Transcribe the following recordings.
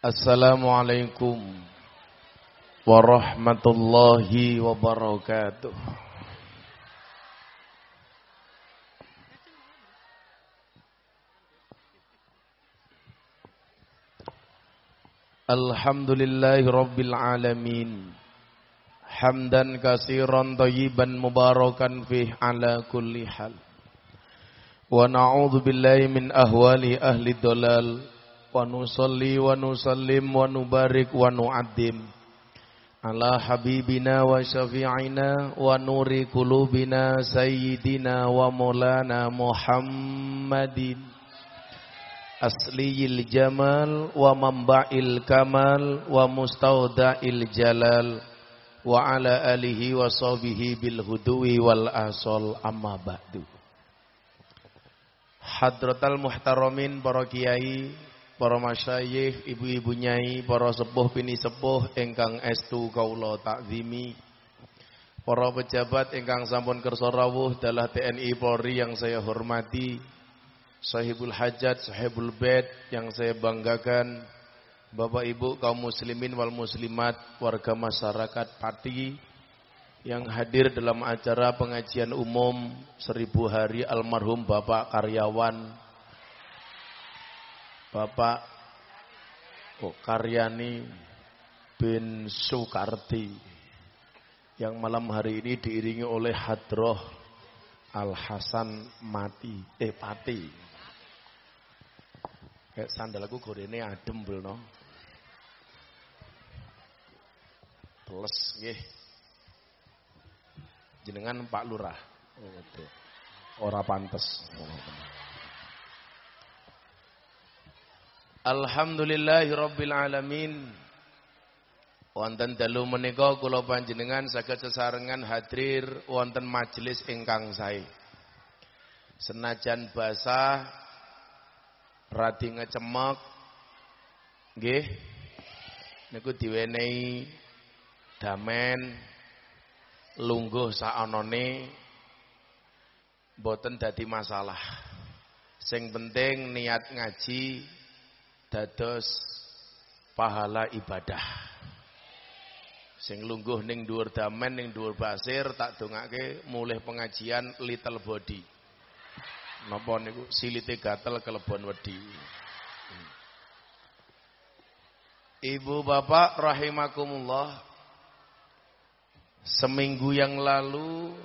Assalamualaikum warahmatullahi wabarakatuh. Alhamdulillahi rabbil alamin. Hamdan kasiran tayyiban mubarakan fih ala kulli hal. Wa na'udzu billahi min ahwali ahli dhalal wa nusalli wa nusallim wa nubarik wa nu'addim. Ala habibina wa syafi'ina Muhammadin. Asliyil jamal wa kamal wa jalal. Wa alihi wa sahbihi bil ba'du. Hadratal muhtaramin para para masyayikh, ibu-ibu nyai, para sepuh pini sepuh ingkang estu kaula takzimi. Para pejabat ingkang sampun kersa rawuh dalah TNI Polri yang saya hormati. Sahibul hajat, sahibul bed yang saya banggakan. Bapak Ibu kaum muslimin wal muslimat, warga masyarakat Pati yang hadir dalam acara pengajian umum seribu hari almarhum Bapak Karyawan Bapak oh, Karyani bin Sukarti yang malam hari ini diiringi oleh Hadroh Al Hasan Mati eh Pati. Kayak sandalku gorene adem belno plus nggih. Jenengan Pak Lurah. Oh, ora pantes. oh, Alhamdulillahirabbil alamin. Wonten dalu menika kula panjenengan saged sesarengan hadir wonten majelis ingkang sae. Senajan basah radi ngecemek nggih niku diwenehi damen lungguh saanane boten dadi masalah. Sing penting niat ngaji dados pahala ibadah. Sing lungguh ning dhuwur damen ning dhuwur pasir tak dongake mulih pengajian little body. Napa niku silite gatel kelebon wedi. Ibu bapak rahimakumullah Seminggu yang lalu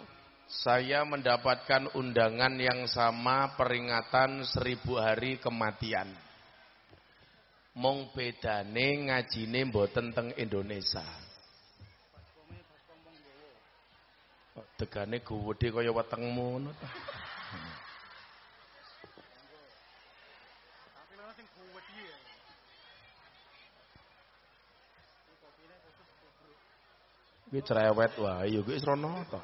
saya mendapatkan undangan yang sama peringatan seribu hari kematian mong bedane ngajine mboten teng Indonesia. Tegane gede kaya wetengmu ngono ta. Kuwi cerewet wae ya kuwi srono to.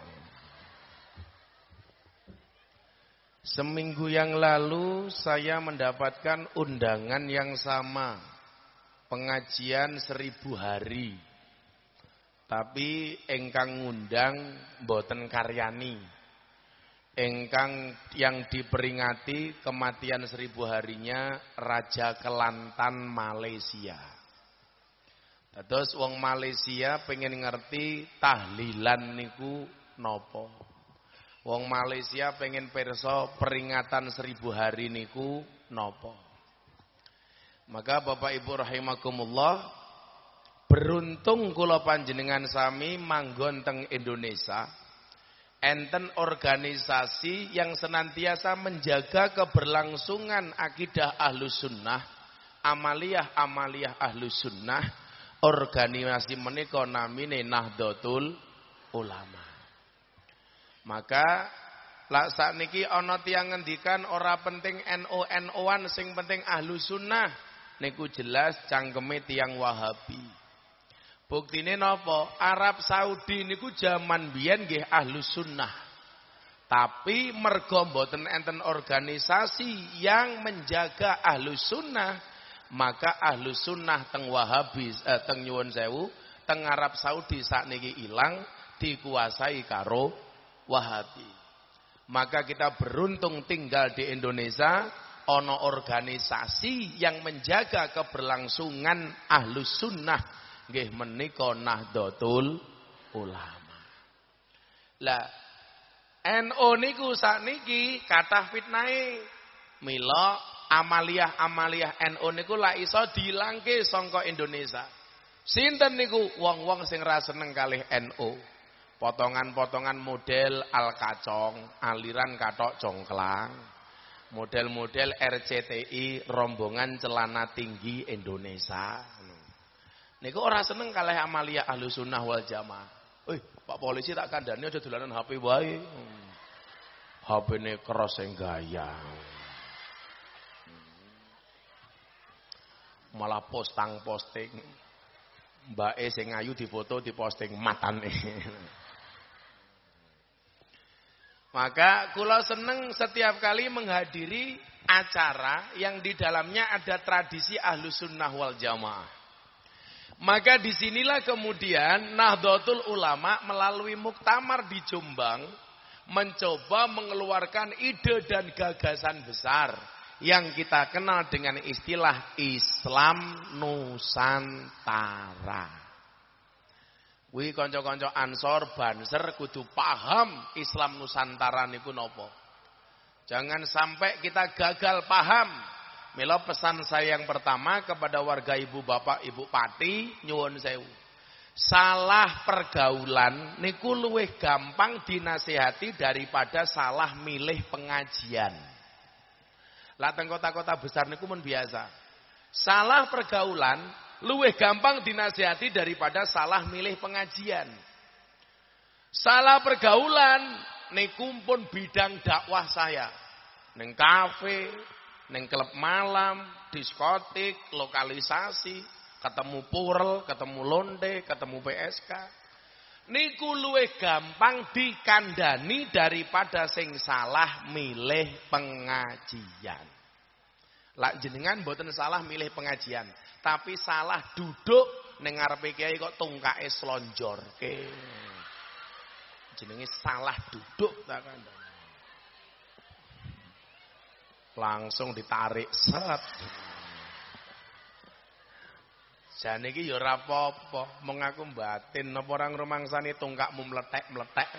Seminggu yang lalu saya mendapatkan undangan yang sama. Pengajian seribu hari. Tapi engkang ngundang boten karyani. Engkang yang diperingati kematian seribu harinya Raja Kelantan Malaysia. Terus wong Malaysia pengen ngerti tahlilan niku nopo. Wong Malaysia pengen perso peringatan seribu hari niku nopo. Maka Bapak Ibu rahimakumullah beruntung kula panjenengan sami manggon teng Indonesia enten organisasi yang senantiasa menjaga keberlangsungan akidah ahlus sunnah amaliyah-amaliyah ahlus sunnah organisasi menika namine Ulama maka lak niki ana tiyang ngendikan ora penting NU NU-an sing penting ahlu sunnah niku jelas cangkeme tiang Wahabi. Buktine napa? Arab Saudi niku zaman biyen nggih ahlu sunnah. Tapi mergo mboten enten organisasi yang menjaga ahlu sunnah, maka ahlu sunnah teng Wahabi eh, teng nyuwun sewu, teng Arab Saudi saat niki ilang dikuasai karo Wahabi. Maka kita beruntung tinggal di Indonesia, ono organisasi yang menjaga keberlangsungan ahlus sunnah nggih menika Nahdlatul Ulama. Lah NU niku sakniki kathah fitnahe. Mila amaliah-amaliah NU niku la iso dilangke sangka Indonesia. Sinten niku wong-wong sing ra seneng kalih NU. Potongan-potongan model al-kacong, aliran katok congklang. Model-model RCTI rombongan celana tinggi Indonesia. Niku ora seneng kalih amalia ahlu sunnah wal jamaah. Eh, Pak polisi tak kandani aja dolanan HP wae. Hmm. HP ini keras yang gaya. Malah postang posting. Mbak E sing ayu difoto diposting matane. Maka kula seneng setiap kali menghadiri acara yang di dalamnya ada tradisi ahlu sunnah wal jamaah. Maka di sinilah kemudian Nahdlatul Ulama melalui muktamar di Jombang mencoba mengeluarkan ide dan gagasan besar yang kita kenal dengan istilah Islam Nusantara. Wih konco-konco Ansor Banser kudu paham Islam Nusantara niku nopo. Jangan sampai kita gagal paham. Milo pesan saya yang pertama kepada warga ibu bapak ibu pati nyuwun sewu. Salah pergaulan niku luwih gampang dinasehati daripada salah milih pengajian. Lateng kota-kota besar niku pun biasa. Salah pergaulan luwih gampang dinasihati daripada salah milih pengajian. Salah pergaulan niku pun bidang dakwah saya. Neng kafe, neng klub malam, diskotik, lokalisasi, ketemu purel, ketemu londe, ketemu PSK. Niku luwih gampang dikandani daripada sing salah milih pengajian. Lak jenengan mboten salah milih pengajian. Tapi salah duduk ning ngarepe kiai kok tungkake slonjorke. Jenenge salah duduk Langsung ditarik seret. Jane iki ya ora apa-apa, mengaku batin orang rumangsane tungkakmu meletek-meletek.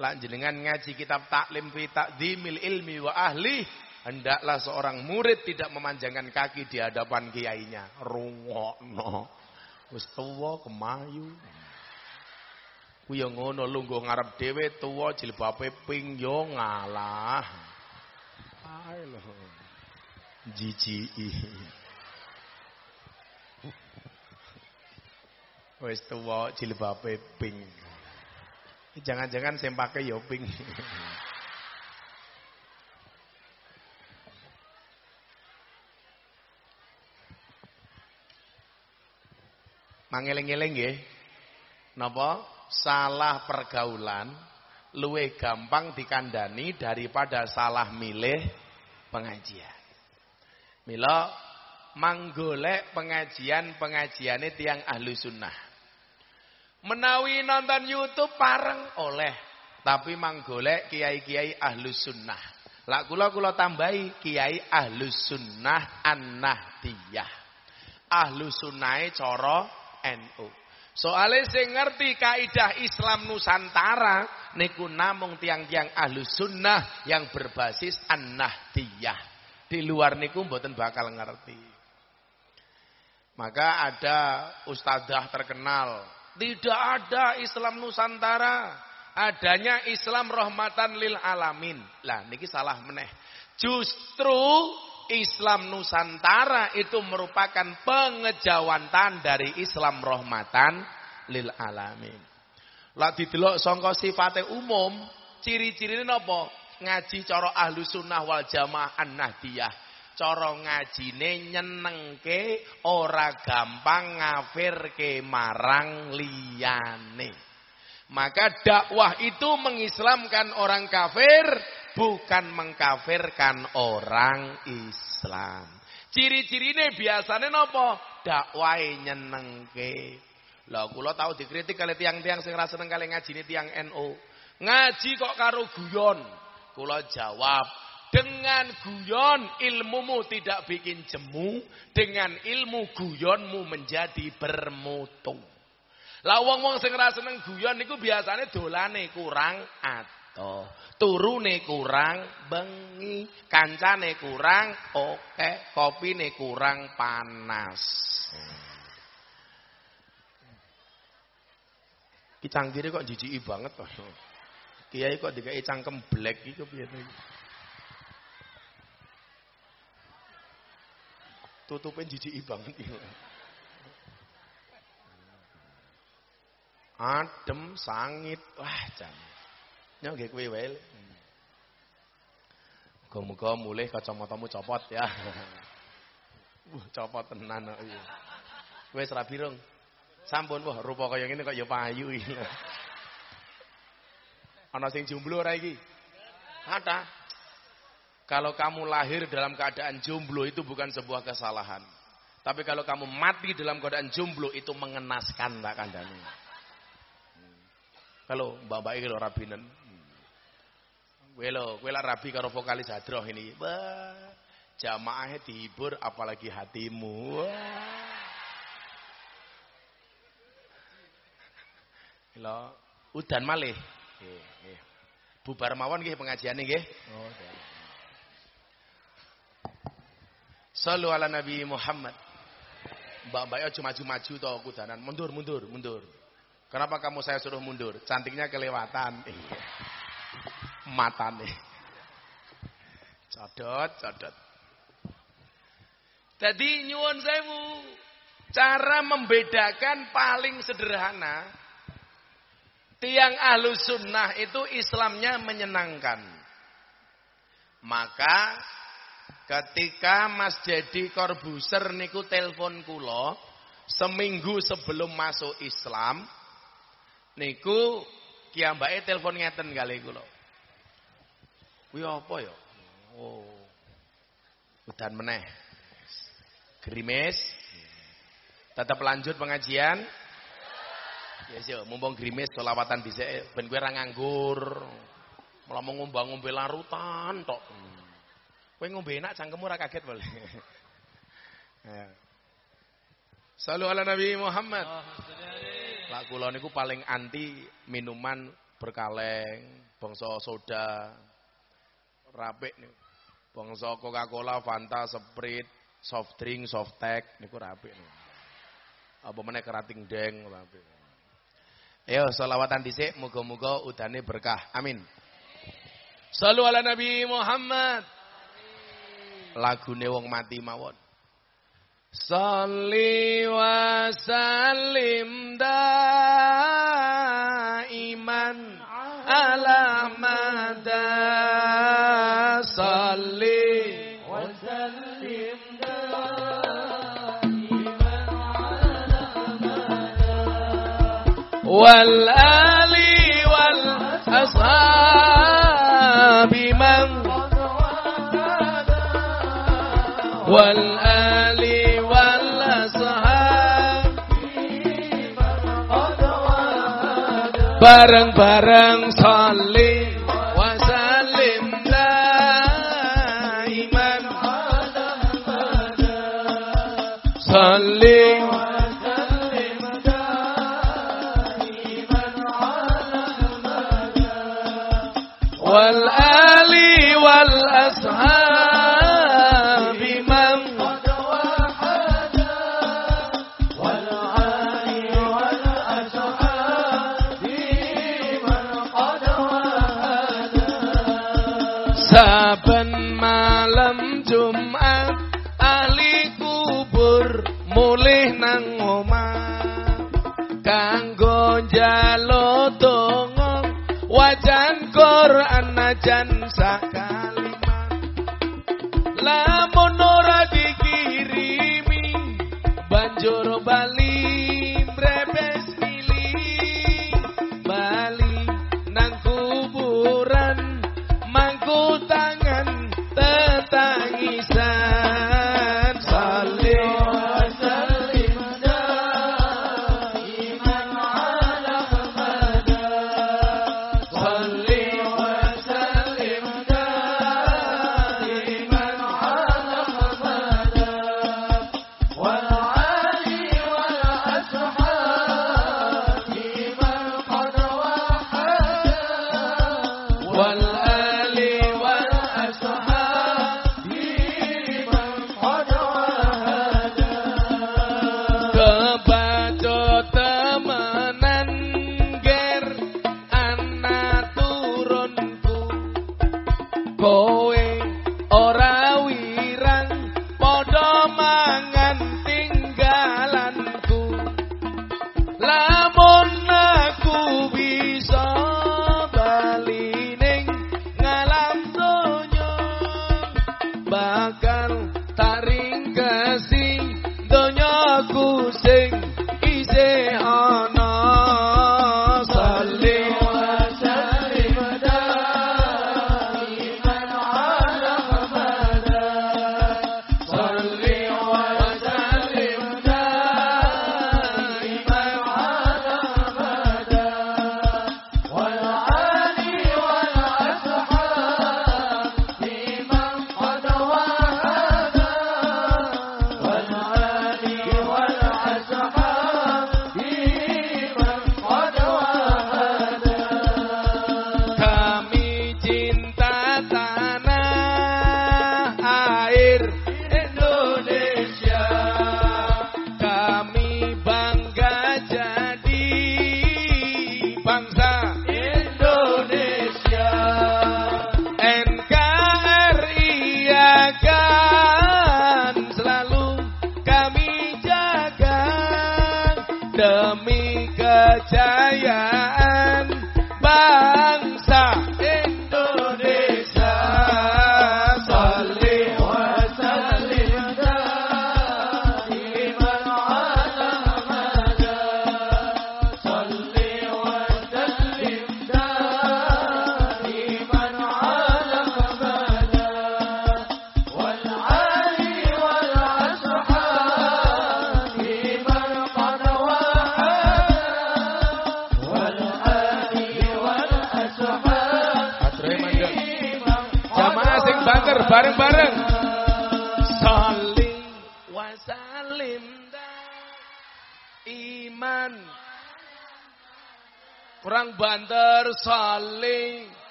Lah jenengan ngaji kitab taklim fi takdimil ilmi wa ahli Hendaklah seorang murid tidak memanjangkan kaki di hadapan kiainya. Rungokno. Wis tuwa kemayu. Ku yo ngono lungguh ngarep dhewe tuwa jilbabe ping yo ngalah. Ae lho. Jijiki. Wis tuwa jilbabe ping. Jangan-jangan sing pakai yo ping. Mangeling-eling nggih. Napa? Salah pergaulan luwih gampang dikandani daripada salah milih pengajian. Mila manggolek pengajian-pengajiane tiang ahlu sunnah. Menawi nonton YouTube pareng oleh, tapi manggolek kiai-kiai ahlu sunnah. Lak kula kula tambahi kiai ahlu sunnah an-nahdiyah. Ahlu sunnahe cara NU. Soale sing ngerti kaidah Islam Nusantara niku namung tiang-tiang ahlu sunnah yang berbasis an-nahdiyah. Di luar niku mboten bakal ngerti. Maka ada ustadzah terkenal, tidak ada Islam Nusantara, adanya Islam rahmatan lil alamin. Lah niki salah meneh. Justru Islam Nusantara itu merupakan pengejawantan dari Islam rahmatan lil alamin. Lah didelok sangka sifate umum, ciri-cirine napa? Ngaji cara ahlu sunnah wal jamaah an-nahdiyah. Cara ngajine nyenengke ora gampang ngafirke marang liyane. Maka dakwah itu mengislamkan orang kafir bukan mengkafirkan orang Islam. Ciri-cirine biasanya nopo? Dakwai nyenengke. Lah kula tahu dikritik kali tiang-tiang sing seneng kali ngaji tiang NU. Ngaji kok karo guyon. Kula jawab, Dengan guyon ilmumu tidak bikin jemu, dengan ilmu guyonmu menjadi bermutu. Lah wong-wong sing seneng guyon niku biasane dolane kurang ato. Turune kurang bengi, kancane kurang oke, kopine kurang panas. Ki canggire kok jijiki banget kok. Kiai kok dikai cangkem black iki piye to tutupin jijiki banget iki. Adem, sangit, wah jan. Nyok nggih kuwi wae. Muga-muga mulih kacamatamu copot ya. Wah, copot tenan kok iki. Wis ra birung. Sampun wah rupa kaya ngene kok ya payu iki. Ana sing jomblo ora iki? Ada. Kalau kamu lahir dalam keadaan jomblo itu bukan sebuah kesalahan. Tapi kalau kamu mati dalam keadaan jomblo itu mengenaskan tak kandani. Kalau mbak-mbak ini lo rabinen. Welo, hmm. wela rabi karo vokalis hadroh ini. Bah, jamaahnya dihibur apalagi hatimu. Lo, udan malih. Bubar mawon nggih pengajian nggih. Oh, Sallu ala Nabi Muhammad. Mbak-mbak cuma maju-maju toh kudanan. Mundur, mundur, mundur. Kenapa kamu saya suruh mundur? Cantiknya kelewatan. Iya. Mata nih. Codot, codot. Jadi nyuwun sewu. Cara membedakan paling sederhana. Tiang ahlu sunnah itu Islamnya menyenangkan. Maka Ketika Mas Jadi Korbuser niku telepon kula seminggu sebelum masuk Islam niku kiambake telepon ngeten kali kula. Kuwi apa ya? Oh. Udan meneh. Grimis. Tetap lanjut pengajian. Ya yes, yo, mumpung grimis selawatan bisa ben kowe ra nganggur. Malah mau ngombang-ngombe larutan tok. Kowe ngombe enak cangkemmu ora kaget boleh. ya. Salu ala Nabi Muhammad. Lah kula niku paling anti minuman berkaleng, bangsa soda, rapik niku. Bangsa Coca-Cola, Fanta, Sprite, soft drink, soft tech niku rapik niku. Apa meneh kerating deng rapik. Ayo selawatan dhisik muga-muga udane berkah. Amin. Salu ala Nabi Muhammad lagune wong mati mawon. Salli wa sallim daiman ala mada وصلي وسلم دائما على والآل والأصحاب من والآل والأصحاب bareng-bareng saling malam Jumat ahli kubur mulih nang omah. Kanggo jalo donga wajan Quran najan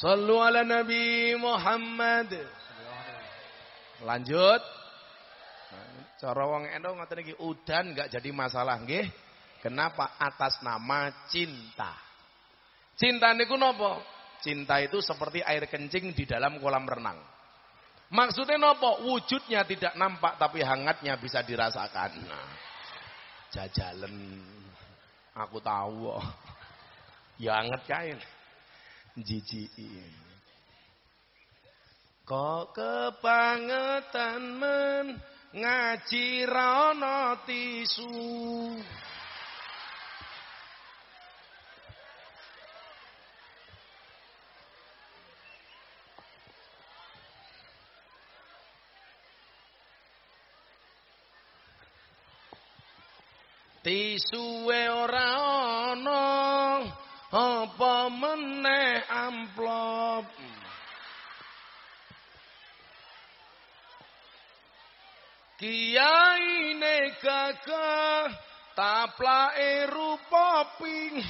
Sallu ala Nabi Muhammad. Lanjut. Cara wong endo ngoten iki udan enggak jadi masalah nggih. Kenapa? Atas nama cinta. Cinta niku napa? Cinta itu seperti air kencing di dalam kolam renang. Maksudnya nopo? Wujudnya tidak nampak tapi hangatnya bisa dirasakan. Nah, jajalen aku tahu. Ya anget kain. Jijiki. Kok kebangetan men ngaji rono tisu. Tisuwe ora ana apa meneh amplop. Kiai ne gagah taplake rupa ping.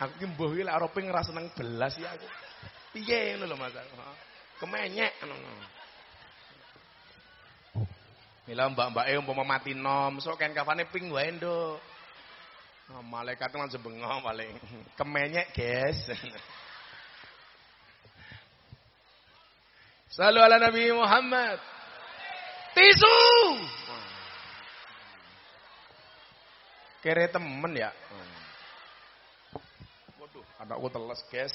Aku ki mbuh iki lek ora ping seneng belas ya aku. Piye ngono lho Mas. Kemenyek ngono. Mila mbak-mbake umpama mati nom, sok kan kafane ping wae nduk. Oh, malaikat kan sebengong paling. Kemenyek, guys. Salu ala Nabi Muhammad. Tisu. Kere temen ya. Waduh, anakku teles, guys.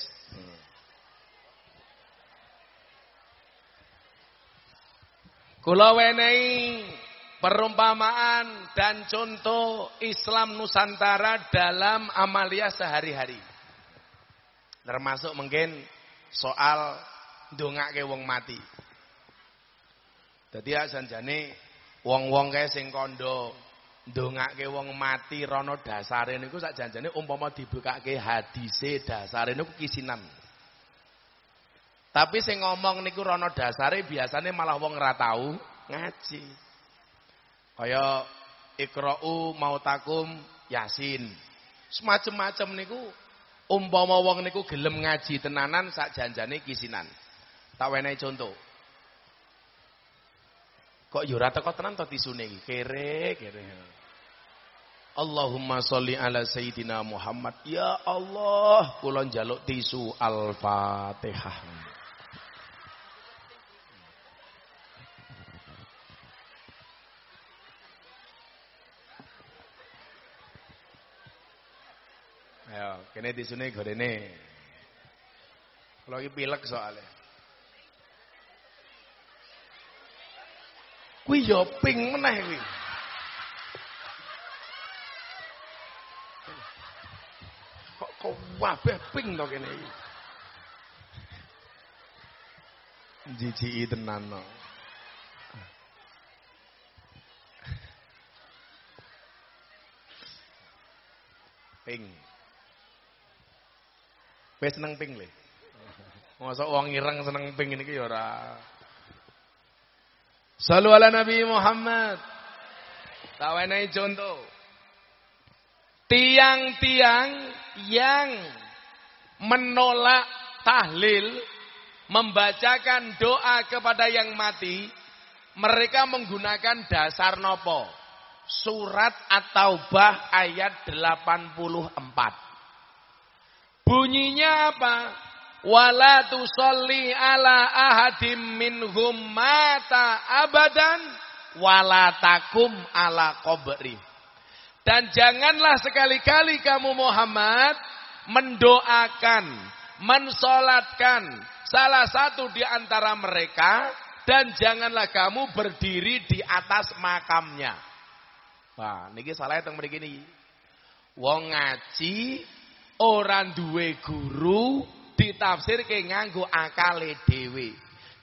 Kula wenehi perumpamaan dan contoh Islam Nusantara dalam amalia sehari-hari. Termasuk mungkin soal ndongake wong mati. Dadi sanjane wong-wong kae sing kandha ndongake wong mati rono dasare niku sak janjane umpama dibukake hadise dasare niku kisinan. Tapi sing ngomong niku rono dasare biasanya malah wong ora tau ngaji. Kaya ikra'u mautakum yasin. Semacam-macam niku umpama wong niku gelem ngaji tenanan sak janjane kisinan. Tak wenehi contoh. Kok yo ora teko tenan to tisune iki? Kere, kere. Allahumma sholli ala sayyidina Muhammad. Ya Allah, kula njaluk tisu Al-Fatihah. Ayo, kene tisune gorene. Kalau iki pilek soalnya. Kuwi yo ping meneh kuwi. Kok kok wabeh ping to kene iki. Jijiki tenan no. Ping. Wis seneng ping le. Masa wong ireng seneng ping ini ya ora. Salu ala Nabi Muhammad. Tawenai contoh. Tiang-tiang yang menolak tahlil, membacakan doa kepada yang mati, mereka menggunakan dasar nopo? Surat At-Taubah ayat 84. Bunyinya apa? Wala tusalli ala ahadim minhum mata abadan wala takum ala qabri. Dan janganlah sekali-kali kamu Muhammad mendoakan, mensolatkan salah satu di antara mereka dan janganlah kamu berdiri di atas makamnya. Wah, niki salah mriki niki. Wong ngaji orang duwe guru ditafsirke nganggo akale dhewe.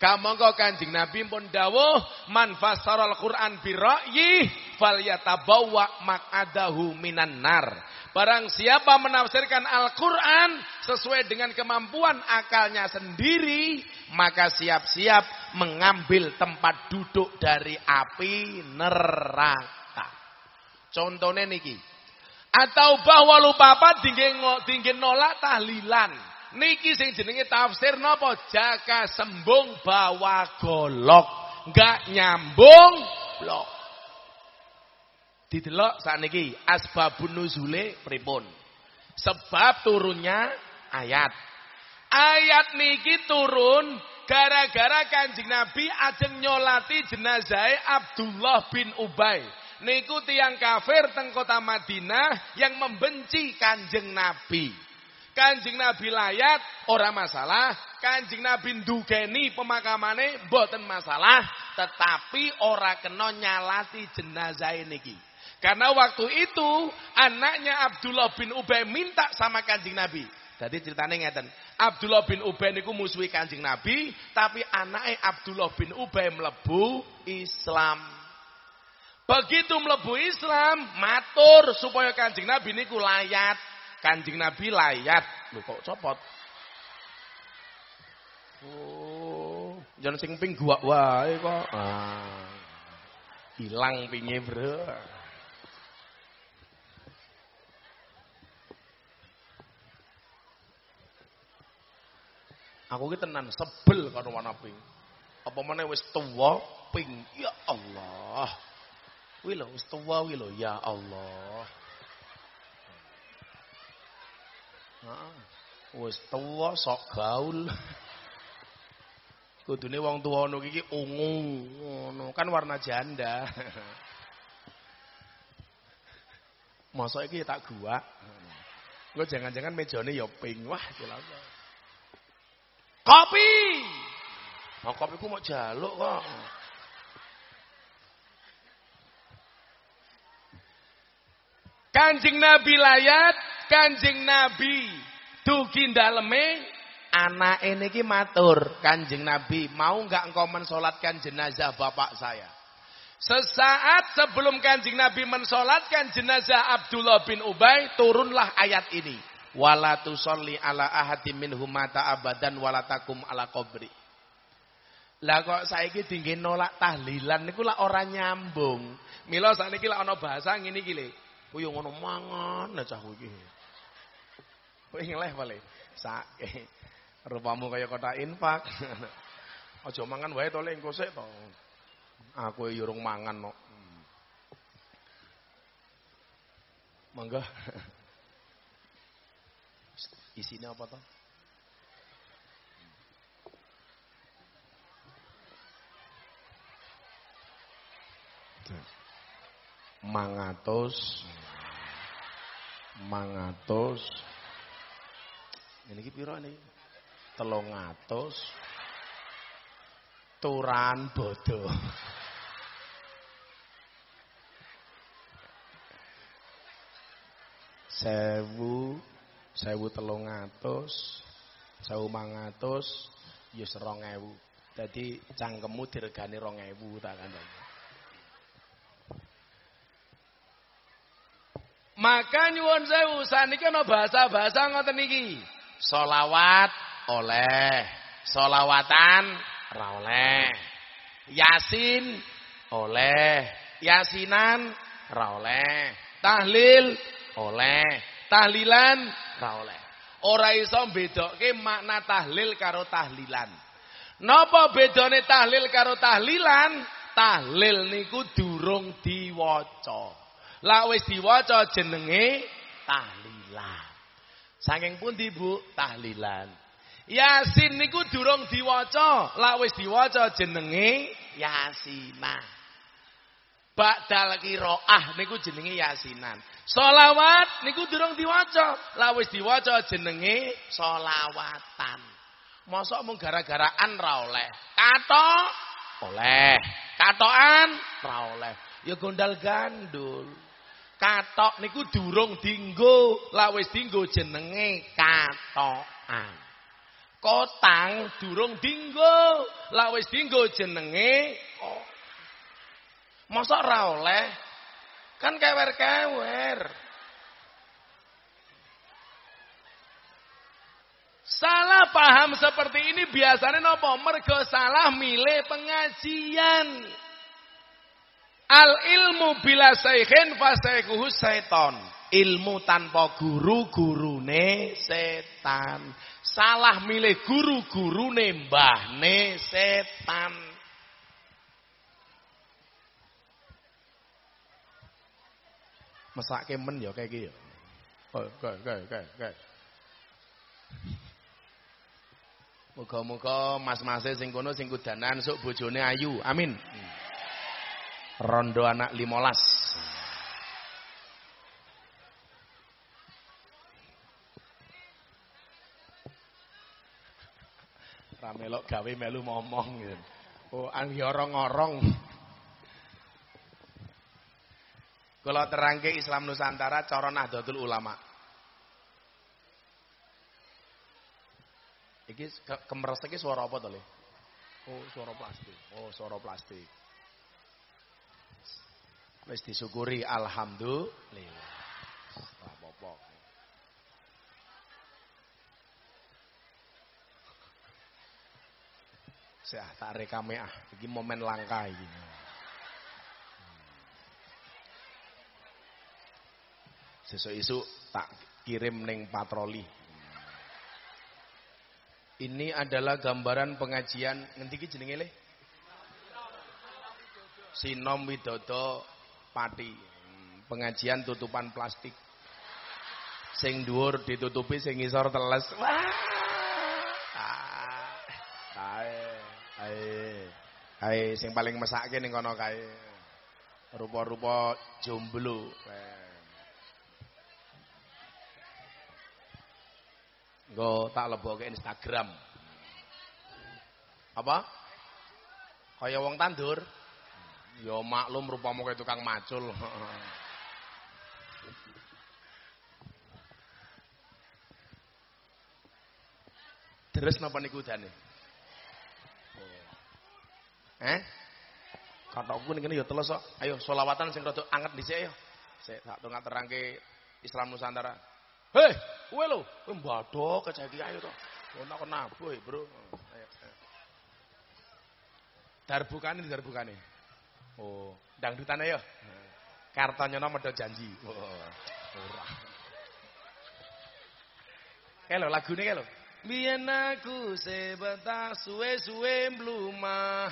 Kamangka Kanjeng Nabi pun dawuh man fassaral Quran bi ra'yi falyatabawwa maq'adahu minan nar. Barang siapa menafsirkan Al-Qur'an sesuai dengan kemampuan akalnya sendiri, maka siap-siap mengambil tempat duduk dari api neraka. Contohnya niki. Atau bahwa lupa apa tinggi nolak tahlilan. Niki sing jenenge tafsir napa? Jaka sembung bawa golok. Enggak nyambung blok. Didelok sakniki asbabun nuzule pripun? Sebab turunnya ayat. Ayat niki turun gara-gara Kanjeng Nabi ajeng nyolati jenazah Abdullah bin Ubay. Niku tiang kafir teng kota Madinah yang membenci Kanjeng Nabi. Kanjeng Nabi layat ora masalah, Kanjeng Nabi ndugeni pemakamane mboten masalah, tetapi ora kena nyalati jenazah niki. Karena waktu itu anaknya Abdullah bin Ubay minta sama Kanjeng Nabi. Jadi ceritanya ngeten, Abdullah bin Ubay niku musuhi Kanjeng Nabi, tapi anaknya Abdullah bin Ubay melebu Islam. Begitu melebu Islam, matur supaya Kanjeng Nabi niku layat. Kanjeng Nabi layat. Lho kok copot? Oh, jangan sing ping gua wae kok. Ah. Hilang pinge, Bro. Aku ki tenan sebel karo warna pink. Apa meneh wis tuwa pink. Ya Allah. Tuwa kuwi lho ya Allah. Wis tuwa sok gaul. Kudune wong tuwa ngono iki ungu ngono, kan warna janda. Masa iki tak gua. Engko jangan-jangan mejane ya pink. Wah, celaka. Kopi. Oh, kopi ku mau jaluk kok. Kanjeng Nabi layat, Kanjeng Nabi dugi daleme anak ini ki matur Kanjeng Nabi, mau enggak engkau mensolatkan jenazah bapak saya? Sesaat sebelum Kanjeng Nabi mensolatkan jenazah Abdullah bin Ubay, turunlah ayat ini wala tusolli ala ahadim minhum mata abadan wala takum ala qabri. Lah kok saiki dingin nolak tahlilan niku lah ora nyambung. Mila sakniki lak ana bahasa ngene iki. Kuwi ngono mangan cah iki. Kowe ngeleh pale. Sake. Rupamu kaya kota infak. Aja mangan wae to le engko sik to. Aku yurung mangan no. Mangga. Isinya apa toh? Mangatus Mangatus Ini piro ini? Telung atus Turan bodoh sewu sewu telung atus sewu mangatus serong ewu. Jadi cangkemmu diregani rong ewu tak maka nyuwun sewu saniki ana bahasa-bahasa ngoten niki solawat oleh solawatan ra oleh yasin oleh yasinan ra oleh tahlil oleh. Tahlilan ra oleh. Ora iso makna tahlil karo tahlilan. Napa bedane tahlil karo tahlilan? Tahlil niku durung diwaca. Lah wis diwaca jenenge tahlilan. Saking pundi Bu? Tahlilan. Yasin niku durung diwaca, lah wis diwaca jenenge Yasinah. Ba'dal kiroah niku jenenge yasinan. Solawat niku durung diwaca. Lah wis diwaca jenenge solawatan. Mosok mung gara-garaan ra oleh. Katok oleh. Katokan ra oleh. Ya gondal gandul. Katok niku durung dinggo, lah wis dinggo jenenge katokan. Kotang durung dinggo, lah wis dinggo jenenge kotang. Masa ora oleh? Kan kewer-kewer. Salah paham seperti ini biasanya nopo mergo salah milih pengajian. Al ilmu bila saikhin fasaikuhu seton. Ilmu tanpa guru gurune setan. Salah milih guru gurune mbahne setan. Mesake men ya kayak gitu. Oh, kayak kayak kayak kayak. Muga-muga mas-mase sing kono sing kudanan sok bojone ayu. Amin. Rondo anak limolas. Ramelok gawe melu ngomong gitu. Oh, ang orong-orong. Kalau terangke Islam Nusantara cara Nahdlatul Ulama. Iki kemeres iki suara apa to, Oh, suara plastik. Oh, suara plastik. Wis disyukuri alhamdulillah. apa-apa. Saya tak rekame ah, iki momen langka iki. Sesuk isu tak kirim neng patroli. Ini adalah gambaran pengajian ngendi ki jenenge le? Sinom Widodo Pati. Pengajian tutupan plastik. Sing dhuwur ditutupi sing ngisor teles. Wah. Kae. Kae. Kae sing paling mesake ning kono kae. Rupa-rupa jomblo. Engko tak lebokke Instagram. Apa? Kaya wong tandur. Ya maklum rupamu kayak tukang macul. Terus napa niku? Oh. Eh? Katokku ning kene ya teles kok. Ayo selawatan sing rada anget dhisik ya. Sik tak tengah terangke Islam Nusantara. Hei, kowe lho, kowe mbadok kejaki ayo to. Ono kena boy, Bro. Ayo. Darbukane darbukane. Oh, dangdutane ya. Kartonyono medho janji. Oh, ora. Kae lagune kae lho. Biyen aku sebentar suwe-suwe mlumah.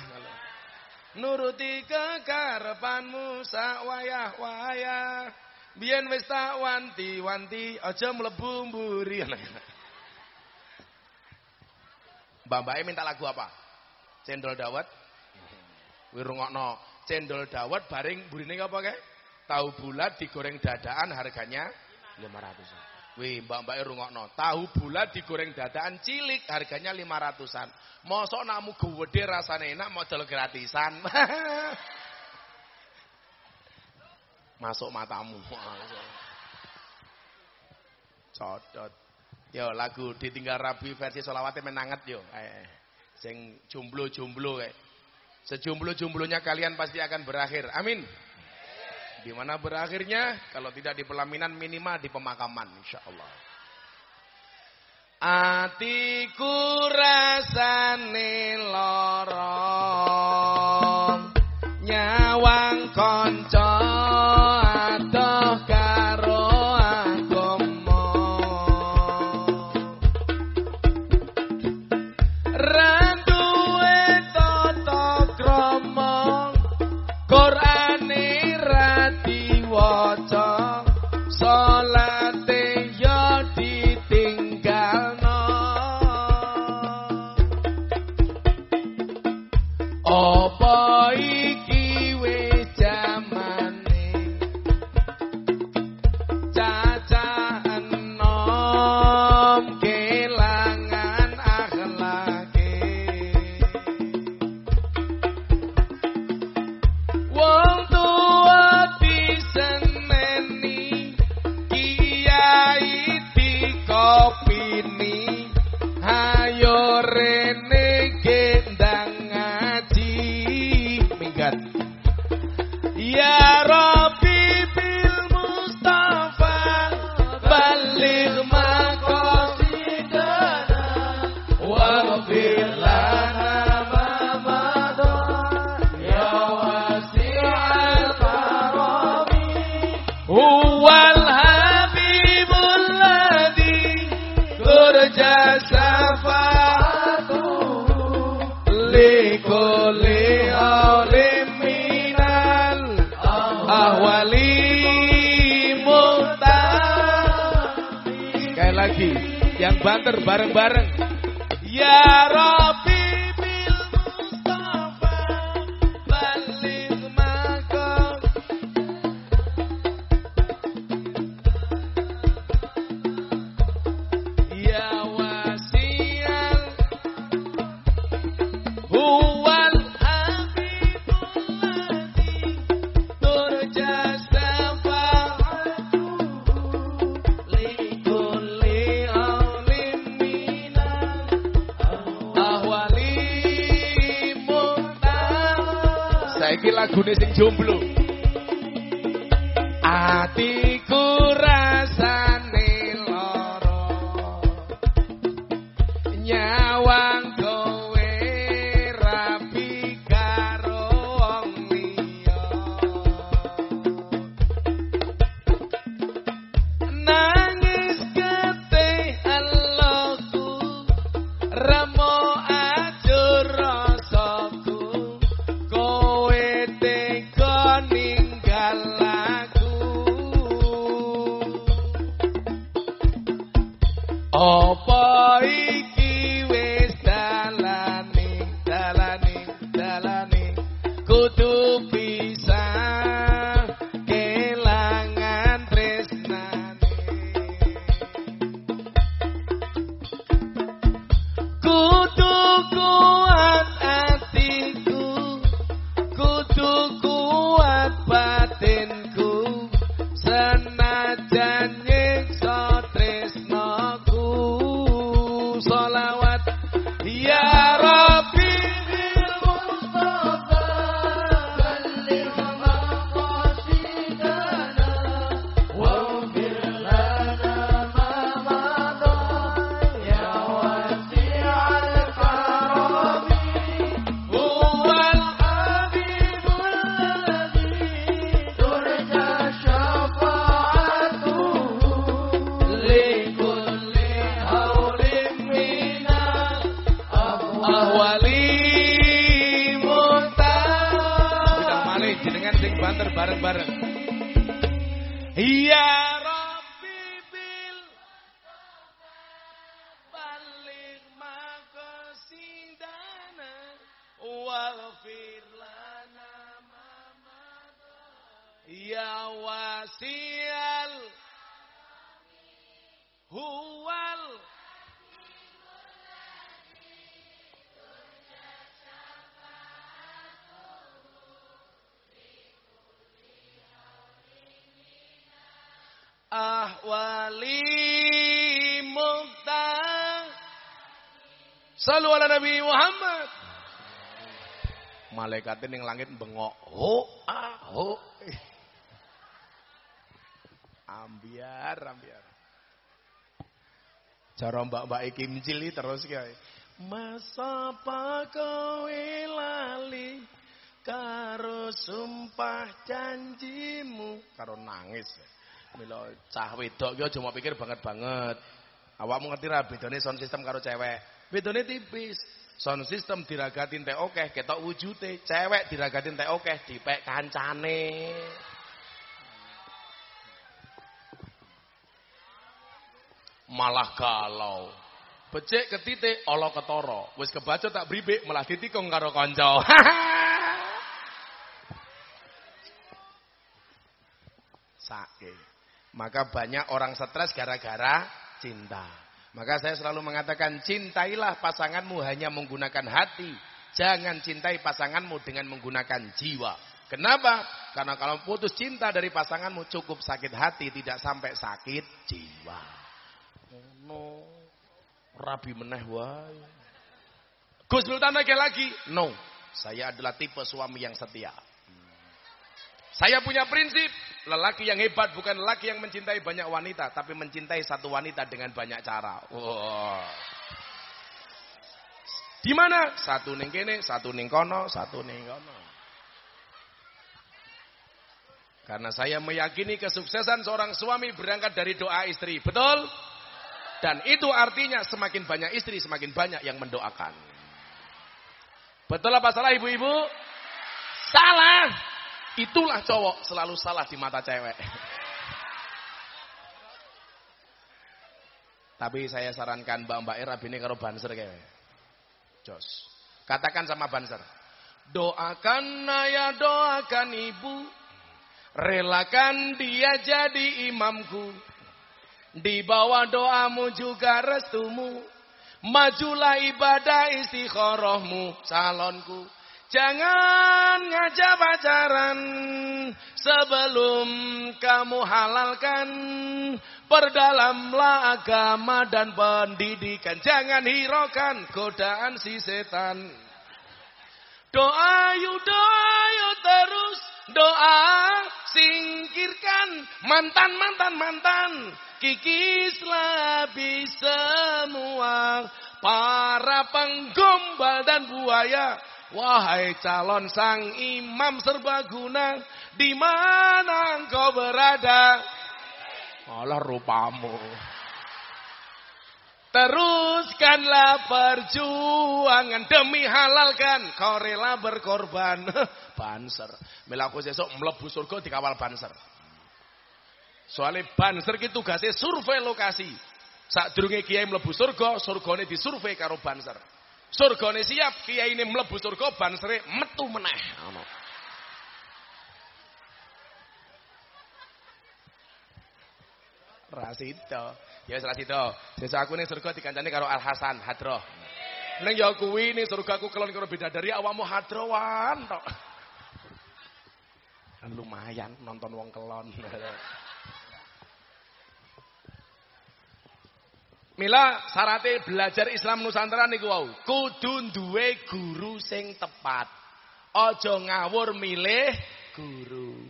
nuruti kekarepanmu sak wayah-wayah. Biyen wis tak wanti-wanti aja mlebu mburi. Mbak-mbake minta lagu apa? Cendol dawet. Kuwi rungokno. Cendol dawet bareng burine apa kae? Tahu bulat digoreng dadaan harganya 500. Wih, mbak-mbak rungokno. Tahu bulat digoreng dadaan cilik harganya 500-an. Mosok namu gede rasane enak modal gratisan. Masuk matamu. Codot. Yo lagu ditinggal Rabi versi solawatnya menangat yo. Eh, sing jomblo-jomblo kayak. Sejomblo-jomblonya kalian pasti akan berakhir. Amin. Di mana berakhirnya? Kalau tidak di pelaminan minimal di pemakaman insyaallah. Atiku rasane lorong banter bareng-bareng. Ya Rabbi lagune sing jomblo. Bareng-bareng. Ya Malaikat ning langit bengok. Ho ah ho. Ambiar ambiar. Cara mbak-mbak Kim Cili terus kae. Masa kowe lali karo sumpah janjimu karo nangis. Mila cah wedok ki mau pikir banget-banget. Awakmu ngerti ra bedane sound system karo cewek? Bedane tipis. Sound system diragatin teh oke, ketok wujute. Cewek diragatin teh oke, dipek kancane. Malah galau. Becik ketite ala ketara. Wis kebaca tak bribik malah ditikung karo kanca. Sakit. Maka banyak orang stres gara-gara cinta. Maka saya selalu mengatakan cintailah pasanganmu hanya menggunakan hati. Jangan cintai pasanganmu dengan menggunakan jiwa. Kenapa? Karena kalau putus cinta dari pasanganmu cukup sakit hati, tidak sampai sakit jiwa. No. Rabi meneh wae. Gus Sultan lagi? No. Saya adalah tipe suami yang setia. Saya punya prinsip, lelaki yang hebat bukan lelaki yang mencintai banyak wanita, tapi mencintai satu wanita dengan banyak cara. Wow. Di mana? Satu ning kene, satu ning kono, satu ning kono. Karena saya meyakini kesuksesan seorang suami berangkat dari doa istri. Betul? Dan itu artinya semakin banyak istri, semakin banyak yang mendoakan. Betul apa salah ibu-ibu? Salah. Itulah cowok selalu salah di mata cewek. Tapi saya sarankan Mbak-mbak Era bini karo Banser. Jos. Katakan sama Banser. Doakan ayah doakan ibu. Relakan dia jadi imamku. Di bawah doamu juga restumu. Majulah ibadah istiqorohmu calonku. Jangan ngajak pacaran sebelum kamu halalkan. Perdalamlah agama dan pendidikan. Jangan hiraukan godaan si setan. Doa yuk doa yuk terus. Doa singkirkan mantan mantan mantan. Kikislah bisa semua para penggombal dan buaya Wahai calon sang imam serbaguna, di mana engkau berada? Allah rupamu. Teruskanlah perjuangan demi halalkan. Kau rela berkorban. banser. Melaku sesok melebu surga dikawal banser. Soalnya banser itu tugasnya survei lokasi. Saat durunge kiai melebu surga, surgane disurvei karo banser. Surgane siap, kiai ini mlebu surga ban sere metu meneh. Rasito. Ya wis rasito. Sesuk aku ning surga dikancani karo Al Hasan Hadroh. Ning ya ning surga aku kelon karo bidadari awakmu hadrowan tok. Kan lumayan nonton wong kelon. Mila syaratnya belajar Islam Nusantara niku wau, kudu duwe guru sing tepat. Aja ngawur milih guru.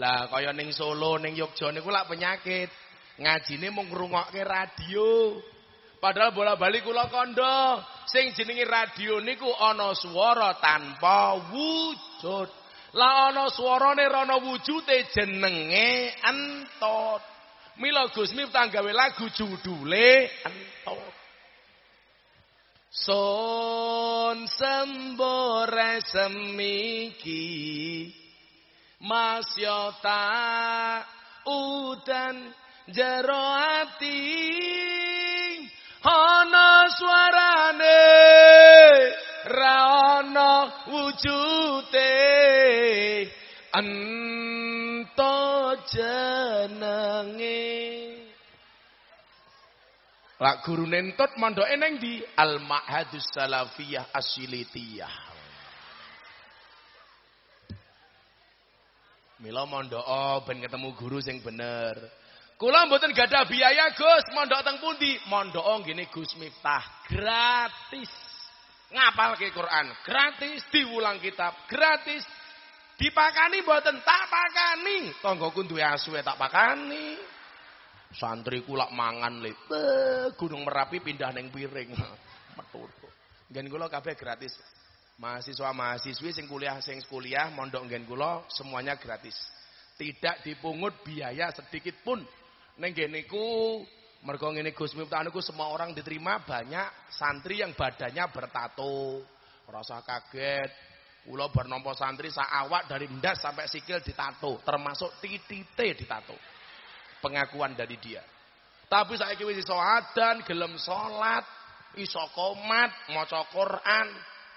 Lah kaya ning Solo, ning Yogya niku lak penyakit. Ngajine mung ngrungokke radio. Padahal bola-bali kula kandha, sing jenenge radio niku ana swara tanpa wujud. Lah ana swarane rono wujude jenenge entot. Mila Gus Miftah gawe lagu judule. Son sembore semiki masyota udan jero ati ana suarane ra ana wujute ento jenenge Lak guru nentot mondok eneng di Al Ma'hadus Salafiyah Asilitiyah. Mila mondok oh, ben ketemu guru sing bener. Kula mboten gadah biaya Gus, mondok teng pundi? Mondok oh, ngene Gus Miftah, gratis. Ngapal ke Quran, gratis, diulang kitab, gratis. Dipakani mboten tak pakani. Tanggoku duwe asu tak pakani. Santri kulak mangan le. Gunung Merapi pindah neng piring. Metu. Gen kula kabeh gratis. Mahasiswa-mahasiswi sing kuliah sing kuliah mondok gen kula semuanya gratis. Tidak dipungut biaya sedikit pun. Neng geniku mergo ngene Gus Miftah niku semua orang diterima banyak santri yang badannya bertato. Rasa kaget. Kula bar santri sak awak dari ndas sampai sikil ditato, termasuk titite ditato pengakuan dari dia. Tapi saya kira iso adan, gelem salat, iso komat, maca Quran,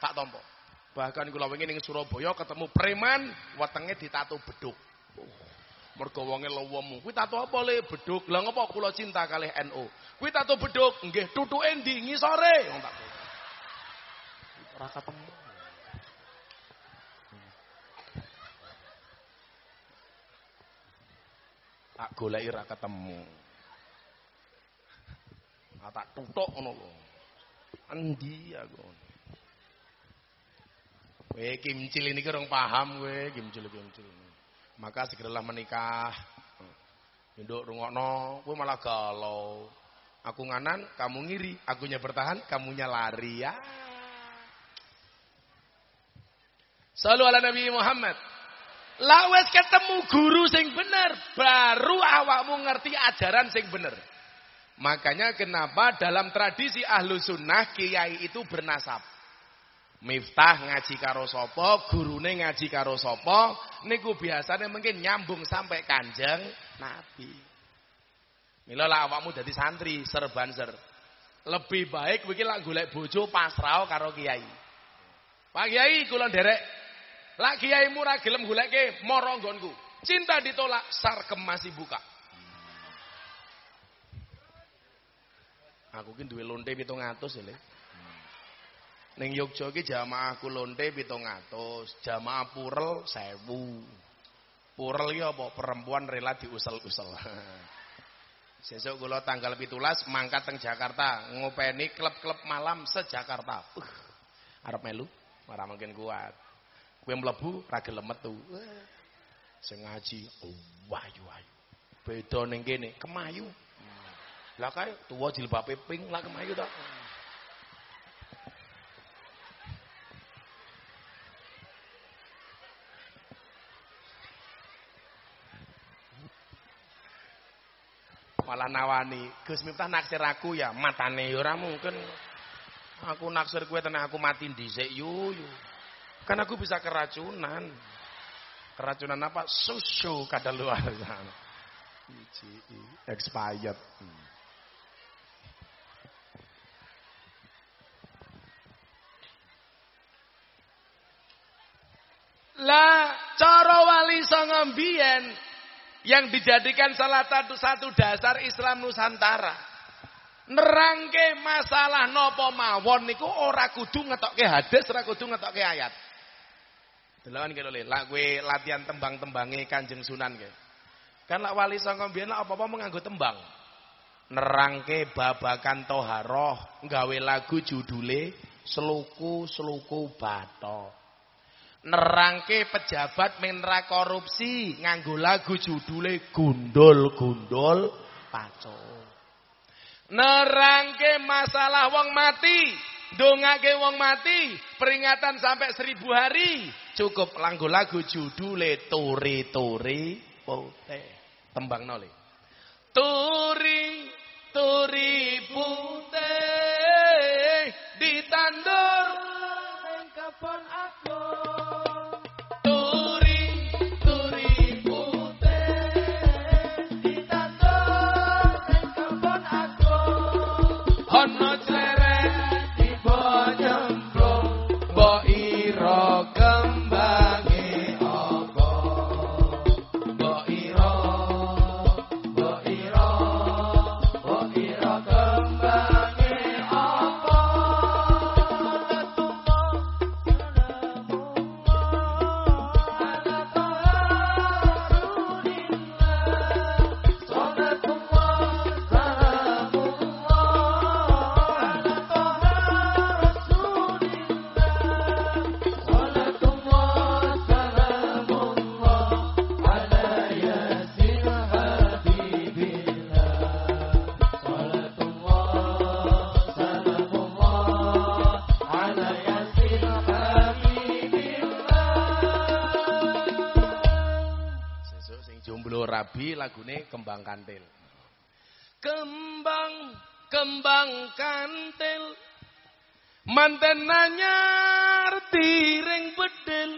tak tompo. Bahkan kula wingi ning Surabaya ketemu preman, wetenge ditato beduk. Oh, mergo wonge lowemu. Kuwi tato apa le beduk? Lah ngopo kula cinta kalih NU? Kuwi tato beduk, nggih tutuke ndi ngisore? Wong tak. Ora ketemu. Tak goleki ora ketemu. Ah tak tutuk ngono lho. Endi aku. Kowe kimcil ini kurang paham kowe kimcil kimcil. Maka segeralah menikah. Nduk rungokno, kowe malah galau. Aku nganan, kamu ngiri. Akunya bertahan, kamunya lari ya. Selalu ala Nabi Muhammad. Lawes ketemu guru sing bener, baru awakmu ngerti ajaran sing bener. Makanya kenapa dalam tradisi ahlu sunnah kiai itu bernasab. Miftah ngaji karo sopo, gurune ngaji karo sopo, niku biasanya mungkin nyambung sampai kanjeng Nabi. Mila lah awakmu jadi santri, serban ser. Lebih baik begini lah golek bojo pasrah karo kiai. Pak Kiai kula derek lah kiai murah gelem goleke mara nggonku. Cinta ditolak, sarkem masih buka. Aku ki duwe lonte 700 ya, Le. Ning Yogya ki jamaahku lonte 700, jamaah purel 1000. Purel ya apa? Perempuan rela diusel-usel. Sesuk kula tanggal 17 mangkat teng Jakarta, ngopeni klub-klub malam se-Jakarta. Uh, melu, ora mungkin kuat. Kowe mlebu ra gelem metu. Sing ngaji wayu-wayu. Beda ning kene kemayu. Lah kae tuwa jilbabe pink lah kemayu to. malah nawani Gus Miftah naksir aku ya matane ya ora mungkin aku naksir kue tenang aku mati dhisik yu yu Kan aku bisa keracunan. Keracunan apa? Susu luar sana. Expired. Lah, cara wali songo yang dijadikan salah satu satu dasar Islam Nusantara. Nerangke masalah nopo mawon niku ora kudu ngetokke hadis, ora kudu ngetokke ayat. Delawan kene lho, lak kowe latihan tembang-tembange Kanjeng Sunan kowe. Kan lak wali sangka mbiyen apa-apa menganggo tembang. Nerangke babakan toharoh, nggawe lagu judule Seluku-seluku bato. Nerangke pejabat menra korupsi nganggo lagu judule Gundul-gundul paco. Nerangke masalah wong mati, dongake wong mati, peringatan sampai seribu hari, cukup lagu-lagu judule turi-turi putih. Tembang nole. Turi turi putih Arabi lagune Kembang Kantil. Kembang kembang kantil manten nanyar tiring bedil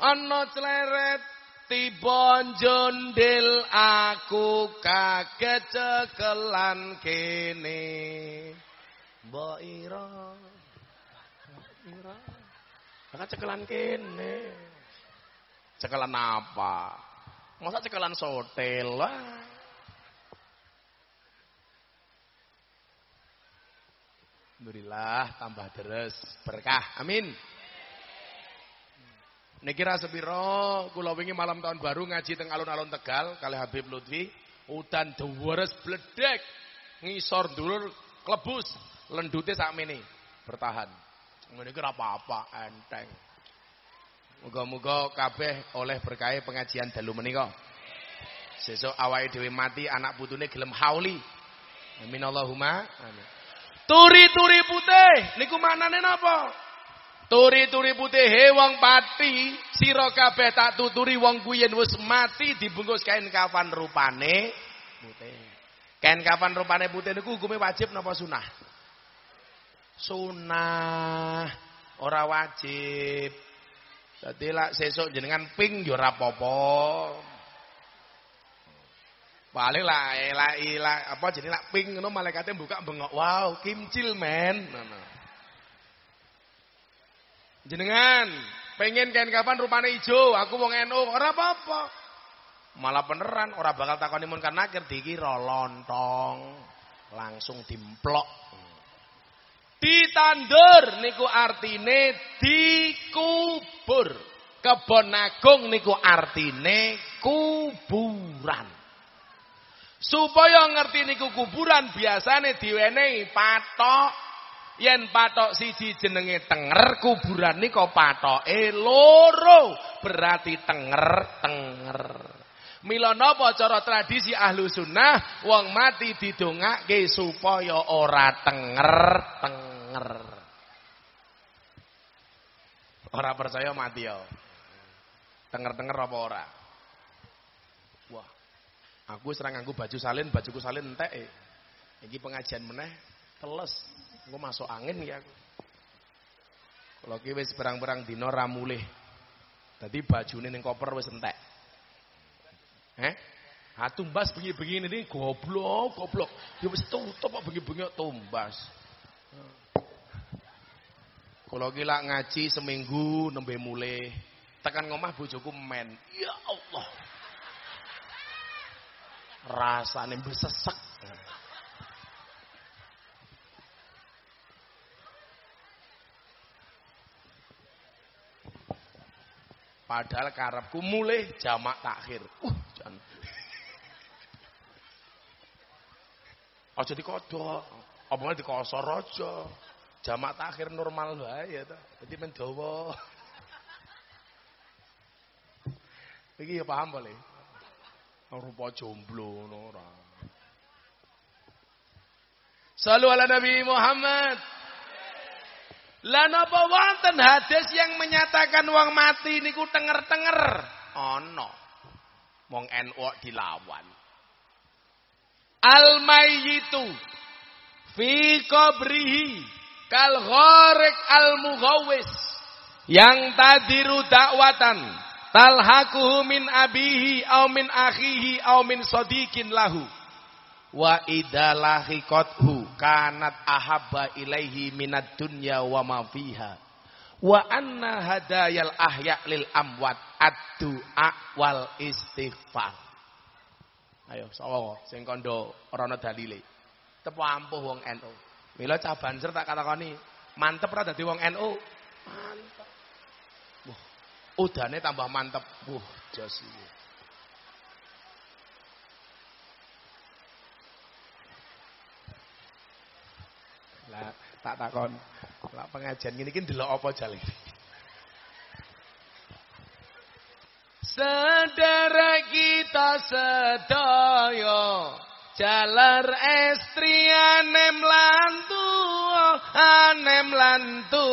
ana cleret tiba jondil aku kaget cekelan kene mbok ira ira cekelan kene. Cekelan apa? Masa cekelan sotel lah. Alhamdulillah tambah terus berkah. Amin. Niki sepiro kula wingi malam tahun baru ngaji teng alun-alun Tegal kali Habib Lutfi udan deres bledek ngisor dulur klebus lendute sakmene bertahan. Ngene iki apa-apa enteng. Muga-muga kabeh oleh berkah pengajian dalu menika. Sesuk awake dhewe mati anak putune gelem hauli. Amin Allahumma amin. Turi-turi putih niku maknane napa? Turi-turi putih he wong pati, sira kabeh tak tuturi wong kuwi yen wis mati dibungkus kain kafan rupane putih. Kain kafan rupane putih niku hukume wajib napa sunah? Sunah, ora wajib. Dadi lak sesuk jenengan ping yo ora apa-apa. Paling lah lah lah apa jadi lah ping ngono malaikatnya buka bengok. Wow, kimcil men. Nah, Jenengan pengen kain kapan rupanya hijau, aku wong NU, ora apa-apa. Malah beneran ora bakal takoni mun kan nakir dikira lontong. Langsung dimplok. Ditandur niku artine dikubur. Kebon agung niku artine kuburan. Supaya ngerti niku kuburan biasane diwenehi patok. Yen patok siji jenenge tenger, kuburan niku patoke loro. Berarti tenger-tenger. Mila napa cara tradisi ahlu sunnah wong mati didongake supaya ora tenger-tenger. Ora percaya mati ya. Tenger-tenger apa ora? Aku serang nganggo baju salin, bajuku salin entek e. Iki pengajian meneh teles. Engko masuk angin ya aku. Kalau ki wis berang-berang dina ra mulih. Dadi bajune ning koper wis entek. Eh? Ha tumbas bengi-bengi ini goblok, goblok. Ya wis tutup kok bengi-bengi tumbas. Kalau gila ngaji seminggu nembe mulai tekan ngomah bojoku men. Ya Allah rasane besesek. Padahal karepku mulai jamak takhir. Uh, Aja dikodok, apa di dikosor aja. Jamak takhir normal wae ya ta. Dadi men. Iki ya paham boleh. rupa jomblo ngono ora. Salu ala Nabi Muhammad. Lah napa wonten hadis yang menyatakan wong mati niku tenger-tenger? Ana. Wong NU dilawan. Al mayyitu fi qabrihi kal al mughawis yang tadiru dakwatan talhaquhu min abihi au min akhihi au min sadiqin lahu. Wa idalahiqathu kanat ahabba ilaihi minad dunya wa ma fiha. Wa anna hadayal ahya lil amwat ad-du'a wal istighfar ayo sapa sing kandha ora ana dalile tepo ampuh wong NU mila cah banser tak katakoni mantep ora dadi wong NU mantep udane tambah mantep. Wuh, jos iki. Lah, tak takon. Lah pengajian ngene iki ndelok apa jale? Saudara kita sedaya jalar estri anem lantu anem lantu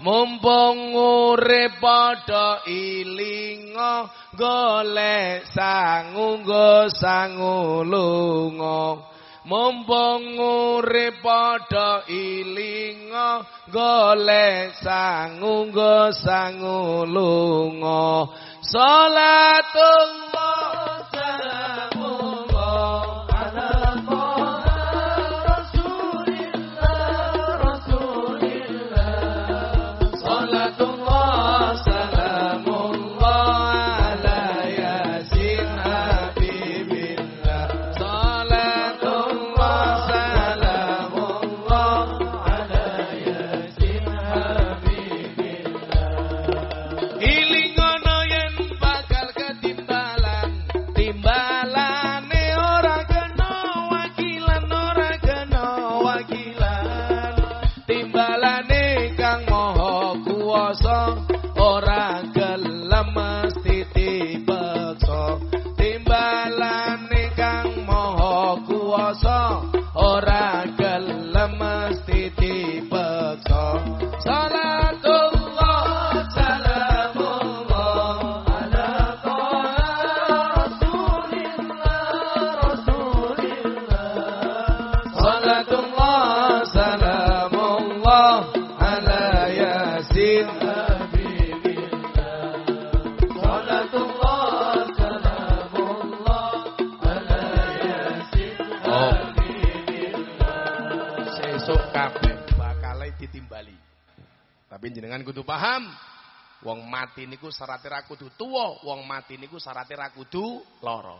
mumpung urip padha ilinga golek mumpung urip padha ilinga golek sangu nggo sangu lunga salatullah paham? Niku syaratnya ra kudu tuwa, wong mati niku syaratnya ra kudu lara.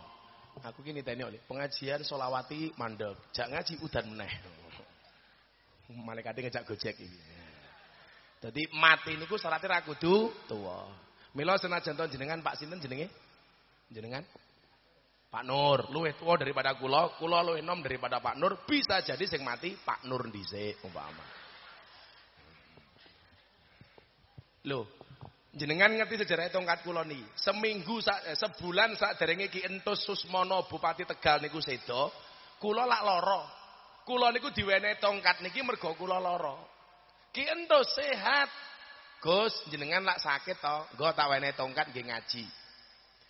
Aku ki niteni oleh pengajian solawati mandek, jak ngaji udan meneh. Malaikate ngejak gojek iki. Jadi mati niku syaratnya ra kudu tuwa. Mila senajan jenengan Pak sinten jenenge? Jenengan? Pak Nur, luwih tua daripada kula, kula luwih enom daripada Pak Nur, bisa jadi sing mati Pak Nur dhisik umpama. Loh, jenengan ngerti sejarah tongkat kula niki. Seminggu eh, sebulan sak derenge Ki Entus Susmono Bupati Tegal niku sedo, kula lak lara. Kula niku diwenehi tongkat niki mergo kula lara. Ki Entus sehat. Gus, jenengan lak sakit to, nggo tak tongkat nggih ngaji.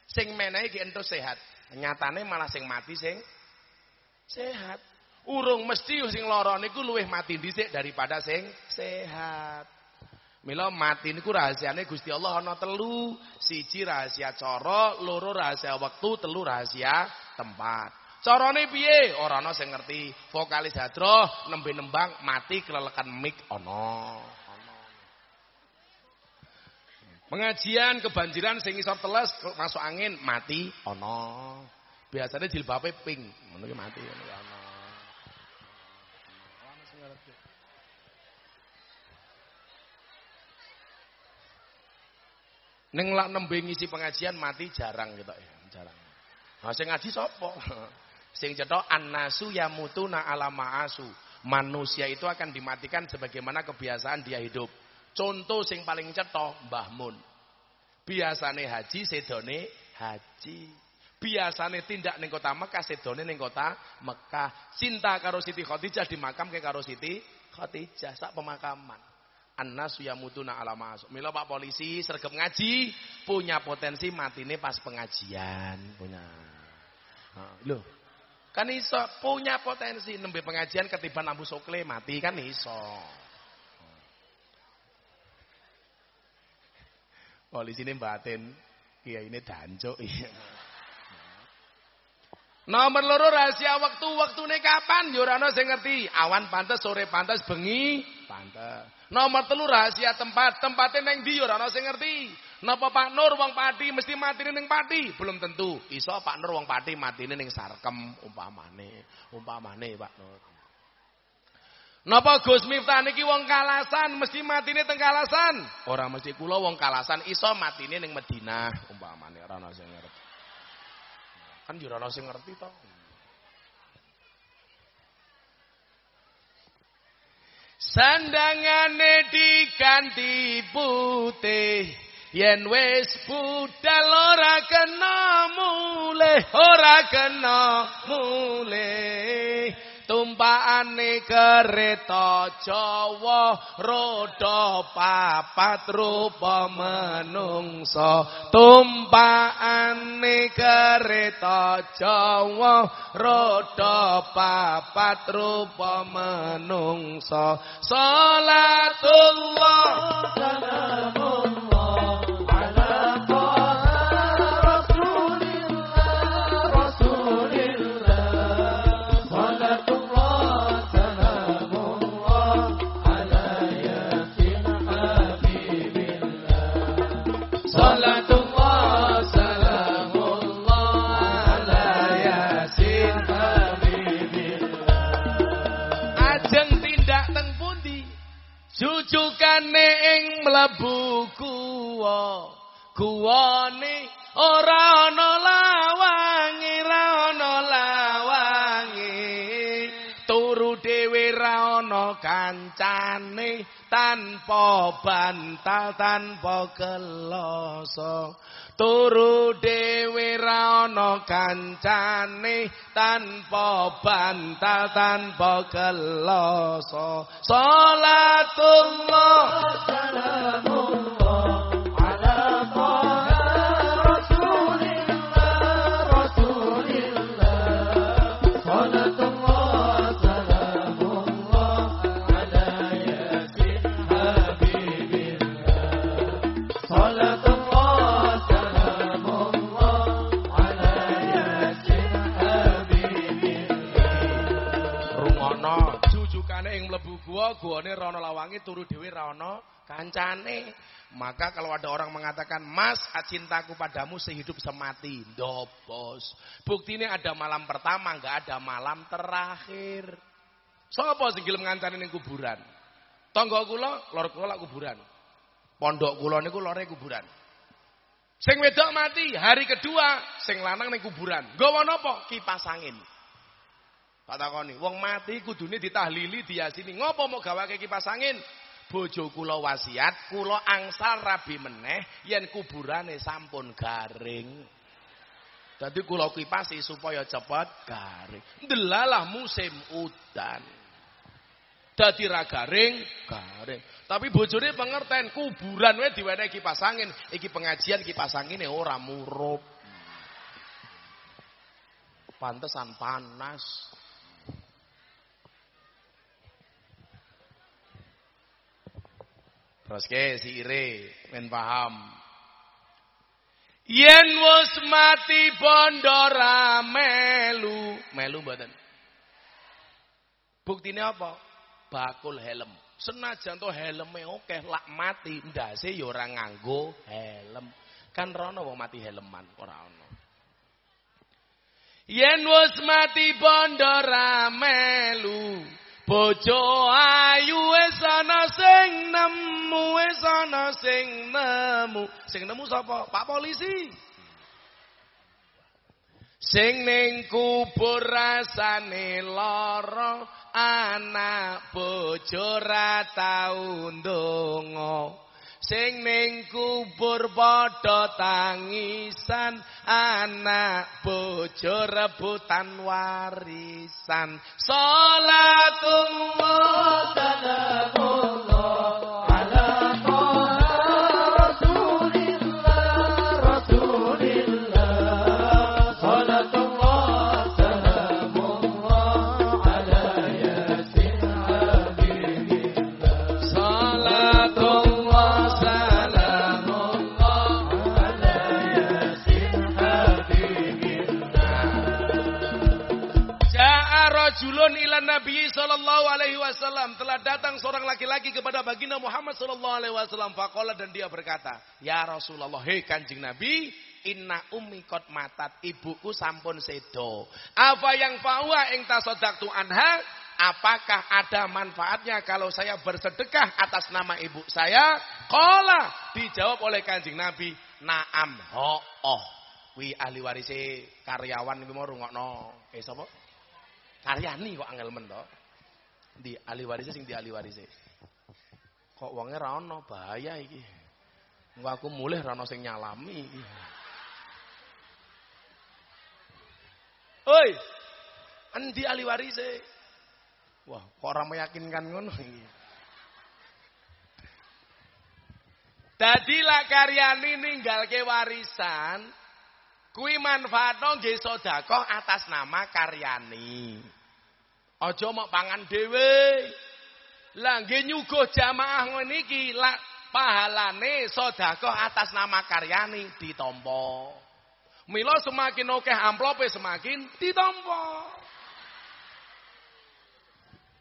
Sing menehi Ki Entus sehat. Nyatane malah sing mati sing sehat. Urung mesti sing lara niku luwih mati dhisik daripada sing sehat. Mila mati niku rahasiane Gusti Allah ana telu. Siji rahasia cara, loro rahasia wektu, telu rahasia tempat. Carane piye? Ora ana sing ngerti. Vokalis hadroh nembe nembang mati kelelekan mic ana. Pengajian kebanjiran sing isor teles masuk angin mati ana. Biasanya jilbabe pink, ngono mati ana. Neng lak nembe ngisi pengajian mati jarang gitu ya, jarang. Nah, sing ngaji sapa? Sing cetok annasu yamutuna ala ma'asu. Manusia itu akan dimatikan sebagaimana kebiasaan dia hidup. Contoh sing paling cetok Mbah Mun. Biasane haji sedone haji. Biasane tindak ning kota Mekah sedone ning kota Mekah. Cinta karo Siti Khadijah dimakamke karo Siti Khadijah sak pemakaman. Annas yamutuna ala masuk. Mila Pak polisi sergap ngaji punya potensi matine pas pengajian, punya. loh. Kan iso punya potensi nembe pengajian ketiban lampu sokle mati kan iso. Polisi ini batin, kiai ini dancuk iya. Nomor loro rahasia waktu, waktune kapan? Ana sing ngerti. Awan pantes, sore pantes, bengi pantes. Nomor telu rahasia tempat, tempatnya neng ndi ora ana sing ngerti. Napa Pak Nur wong Pati mesti mati ning Pati? Belum tentu. Iso Pak Nur wong Pati matine ning Sarkem umpamane. Umpamane Pak Nur. Napa Gus Miftah niki wong Kalasan mesti matine teng Kalasan? Ora mesti kula wong Kalasan iso matine ning Madinah umpamane ora ana sing ngerti. Kan yo ora sing ngerti to. Sandangane diganti putih yen wis budal ora kena mulih ora kena mulih tumpakane kereta Jawa roda papat rupa menungso tumpakane kereta Jawa roda papat rupa menungso salatullah salamullah Guwane ora ana lawange, ora ana lawange. Turu dhewe ra ana kancane tanpa bantal tanpa geloso. Turu dhewe ra ana kancane tanpa bantal tanpa geloso. Salatullah salamullah guane rono lawangi turu dewi rono kancane. Maka kalau ada orang mengatakan, "Mas, cintaku padamu sehidup semati." Dobos. Bukti ini ada malam pertama, nggak ada malam terakhir. Sopo sing gelem ngancani ning kuburan? Tangga kula, lor kula kuburan. Pondok kula niku lore kuburan. Sing wedok mati, hari kedua sing lanang ning kuburan. Nggawa napa? Kipas angin. Tak takoni, wong mati kudune ditahlili diasini. Ngopo mau gawake kipas angin? Bojo kula wasiat, kula angsal rabi meneh yen kuburane sampun garing. Dadi kula kipasi supaya cepet garing. Ndelalah musim udan. Dadi ra garing, garing. Tapi bojone pengerten, kuburan wae diwenehi kipas angin. Iki pengajian kipas angine ora murup. Pantesan panas. Terus ke si ire men paham. Yen wis mati bondora melu, melu mboten. Buktine apa? Bakul helm. Senajan to helme oke lak mati ndase ya ora nganggo helm. Kan rono wong mati helman ora ono. Yen wis mati bondora melu, Bojo ayu wis ana sing nemu wis ana sing nemu. Sing nemu sapa? Pak polisi. Sing ning kubur rasane lara anak bojo ra tau ndonga. Sing ning kubur padha tangisan anak bojo rebutan warisan. Salatullah salamullah laki-laki kepada baginda Muhammad Shallallahu Alaihi Wasallam. Fakola dan dia berkata, Ya Rasulullah, hei kanjeng Nabi, Inna ummi kot matat, ibuku sampun sedo. Apa yang fawa ing tasodaktu anha? Apakah ada manfaatnya kalau saya bersedekah atas nama ibu saya? Kola dijawab oleh kanjeng Nabi, Naam, ho oh. Wi ahli warisi karyawan iki mau rungokno. Eh sapa? Karyani kok angel men to. Di ahli warisnya sing di ahli warisnya. Kok wonge ra ono bahaya iki. Engko aku mulih ra ono sing nyalami iki. Oi. Endi ahli warisnya? Wah, kok ora meyakinkan ngono iki. Dadi lak karyani ninggalke warisan, kuwi manfaatno nggih sedekah atas nama karyani. Aja mok pangan dhewe. Lah nggih nyuguh jamaah ngene iki pahalane sedekah atas nama karyani ditampa. Mila semakin akeh amplope semakin ditampa.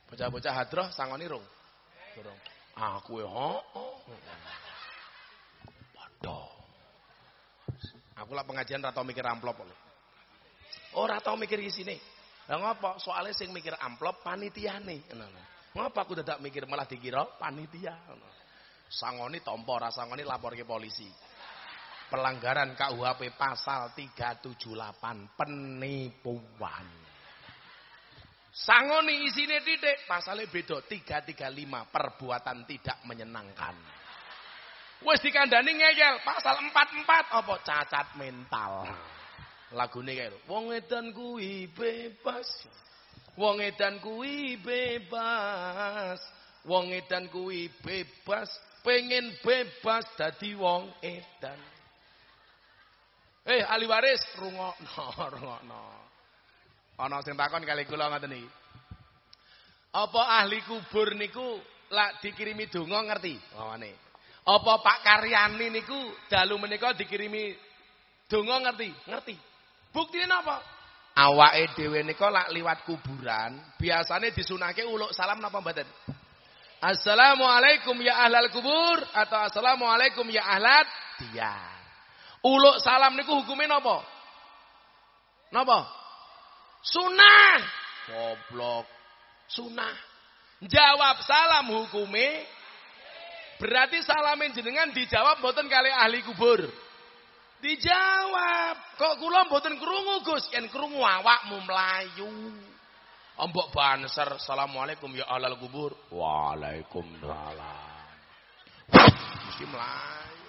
Bocah-bocah hadroh sangoni rung. Durung. Aku ya Waduh. Aku lah pengajian ratau mikir amplop oleh. Oh ratau mikir isine. Lah ngapa? Soalnya sing mikir amplop panitiane. Ngapa aku tidak mikir malah dikira panitia. Sangoni tompo rasangoni lapor ke polisi. Pelanggaran KUHP pasal 378 penipuan. Sangoni isine titik pasalnya beda 335 perbuatan tidak menyenangkan. Wis dikandani ngeyel pasal 44 apa cacat mental. Lagune kae. Wong edan kuwi bebas. Wong edan kuwi bebas. Wong edan kuwi bebas, pengen bebas dadi wong edan. Eh ahli waris rungokno, rungokno. Ana sing takon kali kula ngoten iki. Apa ahli kubur niku lak dikirimi donga ngerti? Wawane. Apa Pak Karyani niku dalu menika dikirimi donga ngerti? Ngerti. Buktine napa? Awake dhewe nika lak liwat kuburan, biasane disunake uluk salam napa mboten? Assalamualaikum ya ahlal kubur atau assalamualaikum ya ahlat diyar. Uluk salam niku hukumnya napa? Napa? Sunah. Goblok. Sunah. Jawab salam hukume berarti salamin jenengan dijawab mboten kali ahli kubur. Dijawab. Kok kula mboten krungu Gus? Yen krungu awakmu mlayu. Ombok banser. Assalamualaikum ya ahlal kubur. Waalaikumsalam. Mesti melayu.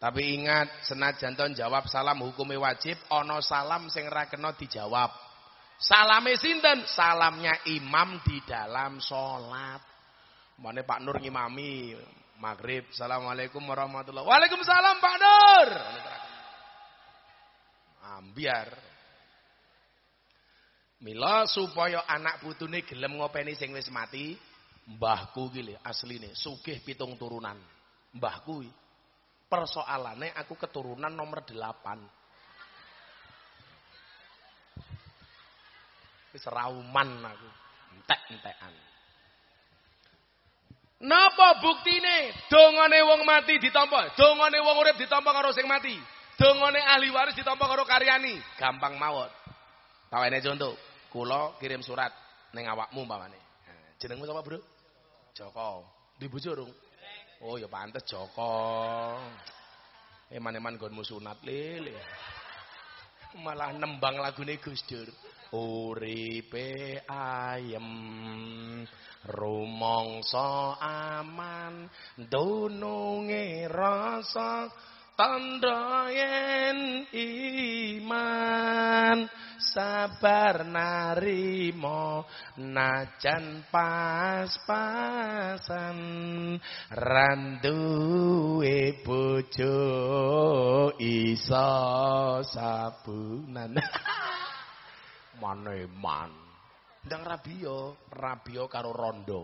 Tapi ingat, senajan ton jawab salam hukumnya wajib, ono salam sing ra kena dijawab. Salame sinten? Salamnya imam di dalam sholat. Mana Pak Nur ngimami maghrib. Assalamualaikum warahmatullahi Waalaikumsalam Pak Nur. Ambiar. Mila supaya anak putune gelem ngopeni sing wis mati, mbahku ki asline sugih pitung turunan. Mbahku persoalannya aku keturunan nomor delapan. Wis rauman aku, entek-entekan. Napa buktine? Dongane wong mati ditampa, dongane wong urip ditampa karo sing mati. Dongane ahli waris ditampa karo karyani. Gampang mawon. Tawene contoh, kula kirim surat ning awakmu umpamane. Jenengmu sapa, Bro? Joko. Di bojo rung? Oh ya pantes Joko. Eman-eman gonmu sunat lele. Malah nembang lagune Gus Dur. Uripe ayem rumangsa aman dununge rasa tandha iman. Sabar narimo najan pas-pasan. Randuwe bojo iso sabunan maneman ndang rabio rabio karo rondo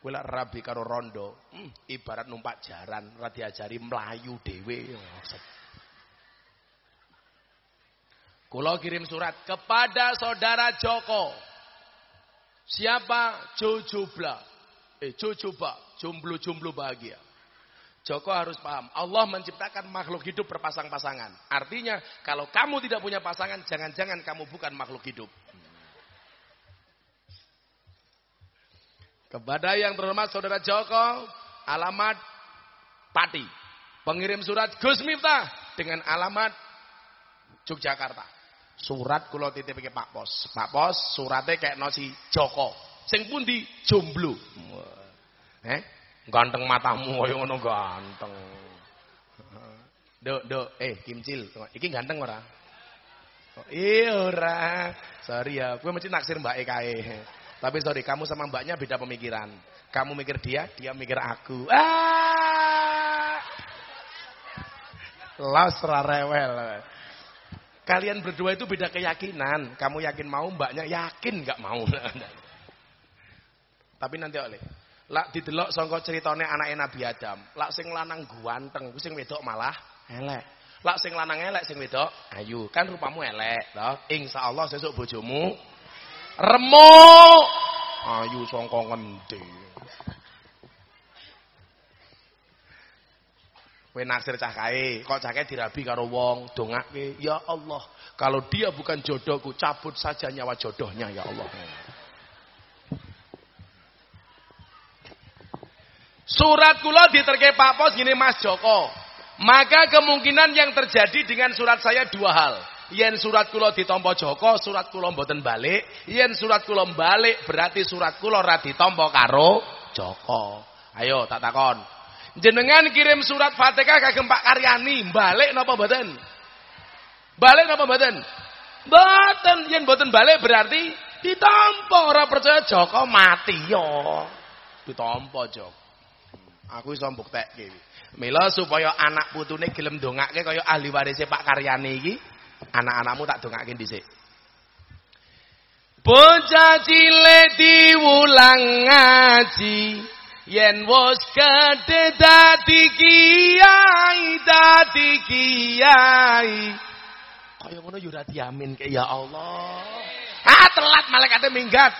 kowe lek rabi karo rondo hmm, ibarat numpak jaran ora diajari mlayu dhewe Kula kirim surat kepada saudara Joko. Siapa? Jojobla. Eh, Jojoba. Jomblo-jomblo bahagia. Joko harus paham. Allah menciptakan makhluk hidup berpasang-pasangan. Artinya, kalau kamu tidak punya pasangan, jangan-jangan kamu bukan makhluk hidup. Kepada yang terhormat saudara Joko, alamat Pati. Pengirim surat Gus Miftah dengan alamat Yogyakarta. Surat kula titip ke Pak Pos. Pak Pos surate kayak nasi Joko. Sing pundi jomblo. Eh, ganteng matamu koyo ngono ganteng. Dok, dok, eh Kimcil, iki ganteng ora? Iya ora. Sorry ya, gue mesti naksir Mbak Ekae. Tapi sorry, kamu sama mbaknya beda pemikiran. Kamu mikir dia, dia mikir aku. Ah! Los rarewel. Kalian berdua itu beda keyakinan. Kamu yakin mau, mbaknya yakin nggak mau. Tapi nanti oleh. Lak didelok sangka ceritane anake Nabi Adam. Lak sing lanang guanteng, sing wedok malah elek. Lak sing lanang elek sing wedok ayu. Kan rupamu elek, toh. Insyaallah sesuk bojomu remuk. Ayu sangka ngendi. Kowe naksir cah kae, kok cah kae dirabi karo wong, dongake, ya Allah, kalau dia bukan jodohku, cabut saja nyawa jodohnya ya Allah. Surat kula diterke Pak Pos gini Mas Joko. Maka kemungkinan yang terjadi dengan surat saya dua hal. Yen surat kula ditampa Joko, surat kula mboten balik. Yen surat kula balik berarti surat kula ora ditampa karo Joko. Ayo tak takon. Jenengan kirim surat Fatihah kagem Pak Karyani, balik napa mboten? Balik napa mboten? Mboten, yen mboten balik berarti ditampa ora percaya Joko mati yo. Ditampa Joko. Aku iso mbuktekke iki. Mila supaya anak putune gelem ndongake kaya ahli warise Pak Karyani iki, anak-anakmu tak dongake dhisik. Bocah cilik diwulang ngaji, yen wis gedhe dadi kiai, dadi kiai. Kaya ngono yo ora diamin ya Allah. Ah telat malaikate minggat.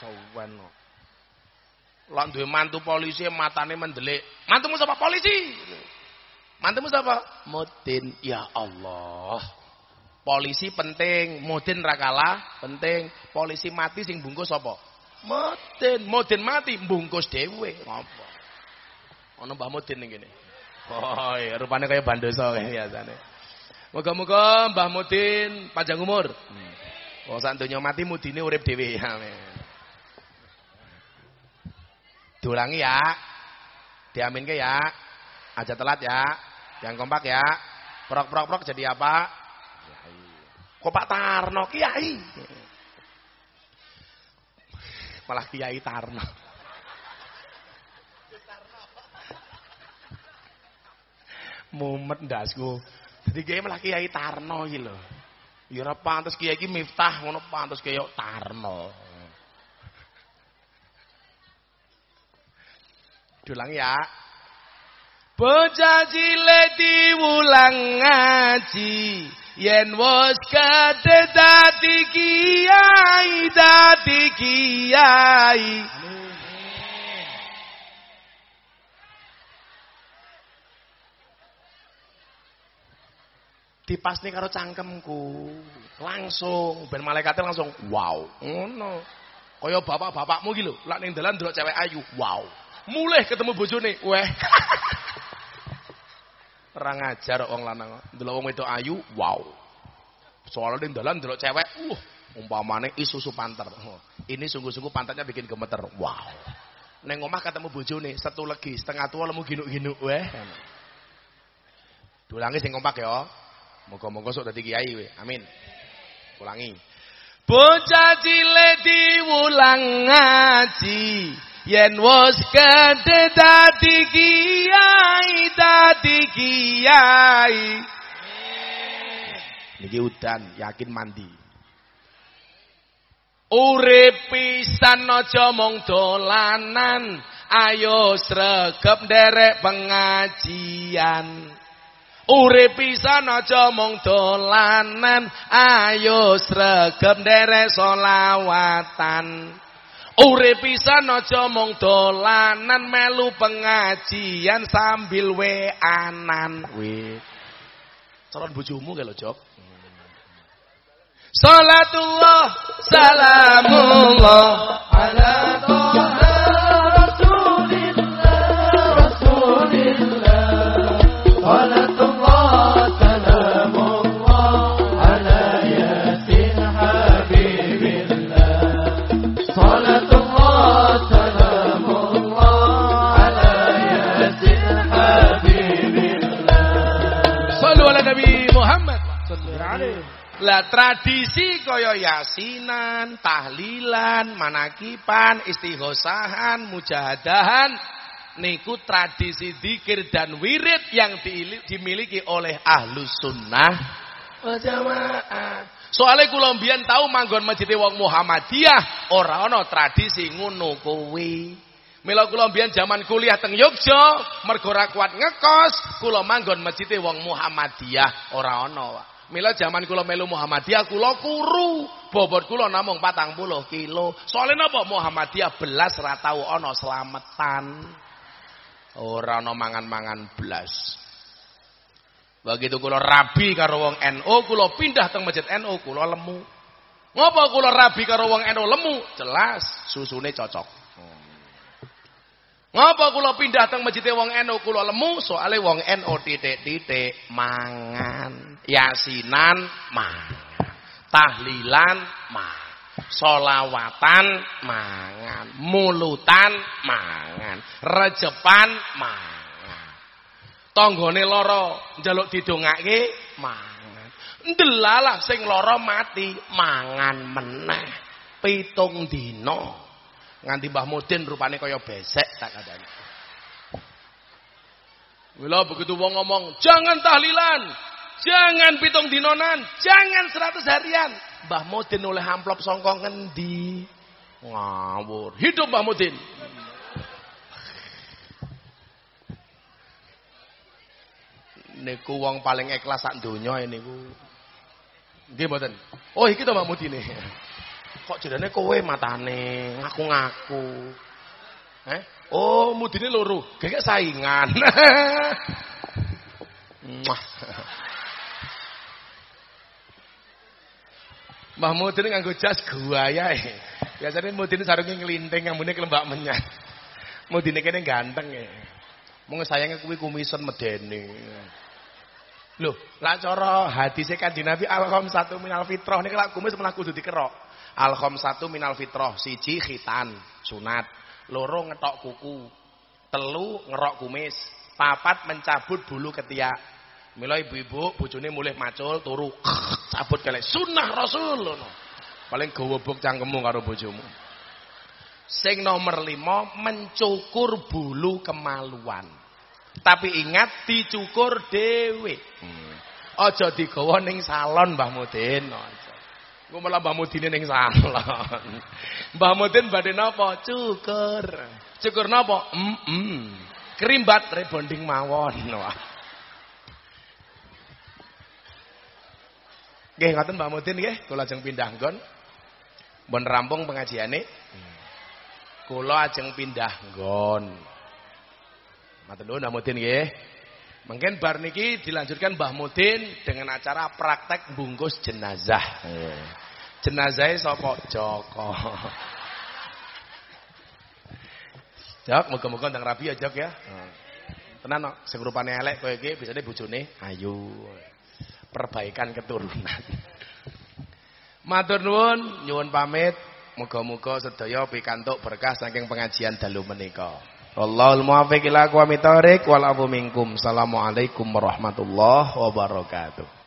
Sawan Lah duwe mantu polisi matane mendelik. Mantumu sapa polisi? Mantumu sapa? Mudin. Ya Allah. Polisi penting, Mudin ra kalah, penting. Polisi mati sing bungkus sapa? Mudin. Mudin mati bungkus dhewe. Apa? Ana Mbah Mudin ning kene. Oh, iya, rupane kaya bandoso biasane. Moga-moga Mbah Mudin panjang umur. Hmm. Oh, sak donya mati mudine urip dhewe. Amin. Diulangi ya. Diamin ke ya. Aja telat ya. Yang kompak ya. Prok prok prok jadi apa? Kiai. Kok Pak Tarno Kiai? Malah Kiai Tarno. Mumet ndasku. Jadi Kiai malah Kiai Tarno iki lho. Ya ora pantes Kiai iki Miftah ngono pantes Kiai Tarno. Diulang ya. Bocah cilik diwulang ngaji. Yen wis gedhe dadi kiai, dadi kiai. Dipasne karo cangkemku. Langsung ben malaikate langsung wow. Ngono. Kaya bapak-bapakmu iki lho, lak ning dalan cewek ayu, wow. Mulai ketemu bojone, weh. Ora ngajar wong lanang. Ndelok wong wedok ayu, wow. Soalnya ning dalan ndelok cewek, uh, umpamane isusu panter. Oh, ini sungguh-sungguh pantatnya bikin gemeter. Wow. Neng omah ketemu bojone, satu lagi, setengah tua lemu ginuk-ginuk, weh. Dulangi sing kompak ya. Moga-moga sok dadi kiai we. Amin. Ulangi. Bocah cilik diwulang ngaji. Yen wis gedhe dadi kiai, dadi kiai. Niki udan, yakin mandi. Urip pisan aja mung dolanan, ayo sregep nderek pengajian. Urip pisan aja mung dolanan, ayo sregep nderek solawatan. Urip pisan aja mung dolanan melu pengajian sambil weanan. We. Calon bojomu lho, Jok. Salatullah salamullah ala toha rasulillah rasulillah Lah tradisi kaya yasinan, tahlilan, manakipan, istighosahan, mujahadahan niku tradisi zikir dan wirid yang dimiliki oleh ahlus sunnah wal jamaah. Soale kula mbiyen tau manggon masjid wong Muhammadiyah, ora ana tradisi ngono kuwi. Mila kula mbiyen jaman kuliah teng Yogya, mergo ora kuat ngekos, kula manggon masjid wong Muhammadiyah, ora ana. Mila jaman kula melu Muhammadiyah kula kuru. Bobot kula namung 40 kilo. Soalnya napa Muhammadiyah belas ra tau ana slametan. Ora ana mangan-mangan blas. Begitu kula rabi karo wong NU, kula pindah teng masjid NU, kula lemu. Ngapa kula rabi karo wong NU lemu? Jelas susune cocok. Ngapa kula pindah teng masjid wong NU kula lemu? Soale wong NU titik-titik mangan, yasinan mangan, tahlilan mangan. Solawatan mangan, mulutan mangan, rejepan mangan. Tanggane lara njaluk didongake mangan. Ndelalah sing lara mati mangan meneh. Pitung dina. Nganti Mbah Mudin rupane kaya besek tak kadane. Mila begitu wong ngomong, jangan tahlilan, jangan pitung dinonan, jangan seratus harian. Mbah Mudin oleh amplop songkong ngendi? Ngawur. Hidup Mbah Mudin. Niku wong paling ikhlas sak donya niku. Nggih mboten. Oh iki to Mbah Mudin Kok jenenge kowe matane ngaku-ngaku. Eh? Oh, mudine loro. Gegek saingan. Mbah Mudin nganggo jas guaya. Biasanya Mudin sarunge nglinting ngambune kelembak menyat. Mudine kene ganteng ya. Mung sayange kuwi kumisen medene. Loh, lah cara hadise Kanjeng Nabi alham satu minal fitrah niki lak kumis menawa kudu dikerok. Alham satu minal fitrah, siji khitan, sunat, loro ngetok kuku, telu ngerok kumis, papat mencabut bulu ketiak, Mila ibu-ibu bojone mulih macul turu cabut kali sunnah Rasul ngono. Paling gawa buk cangkemmu karo bojomu. Sing nomor lima mencukur bulu kemaluan. Tapi ingat dicukur dhewe. Hmm. Aja digawa ning salon Mbah Mudin Engko malah Mbah Mudine ning salon. Mbah Mudin badhe napa? Cukur. Cukur napa? Mm -mm. Krimbat rebonding mawon. Wah. Nggih ngoten Mbak Mudin nggih, kula ajeng pindah nggon. Mbon rampung pengajiane. Kula ajeng pindah nggon. Matur nuwun Mbak Mudin nggih. Mungkin bar niki dilanjutkan Mbah Mudin dengan acara praktek bungkus jenazah. Jenazahnya sapa? Joko. Jok, muga-muga ndang rabi ya Jok ya. Tenan kok, sing rupane elek kowe iki bisane bojone ayu perbaikan keturunan. Matur nuwun, nyuwun pamit. Muga-muga sedaya pikantuk berkah saking pengajian dalu menika. Wallahul muwaffiq ila aqwamit thoriq wal afu minkum. Assalamualaikum warahmatullahi wabarakatuh.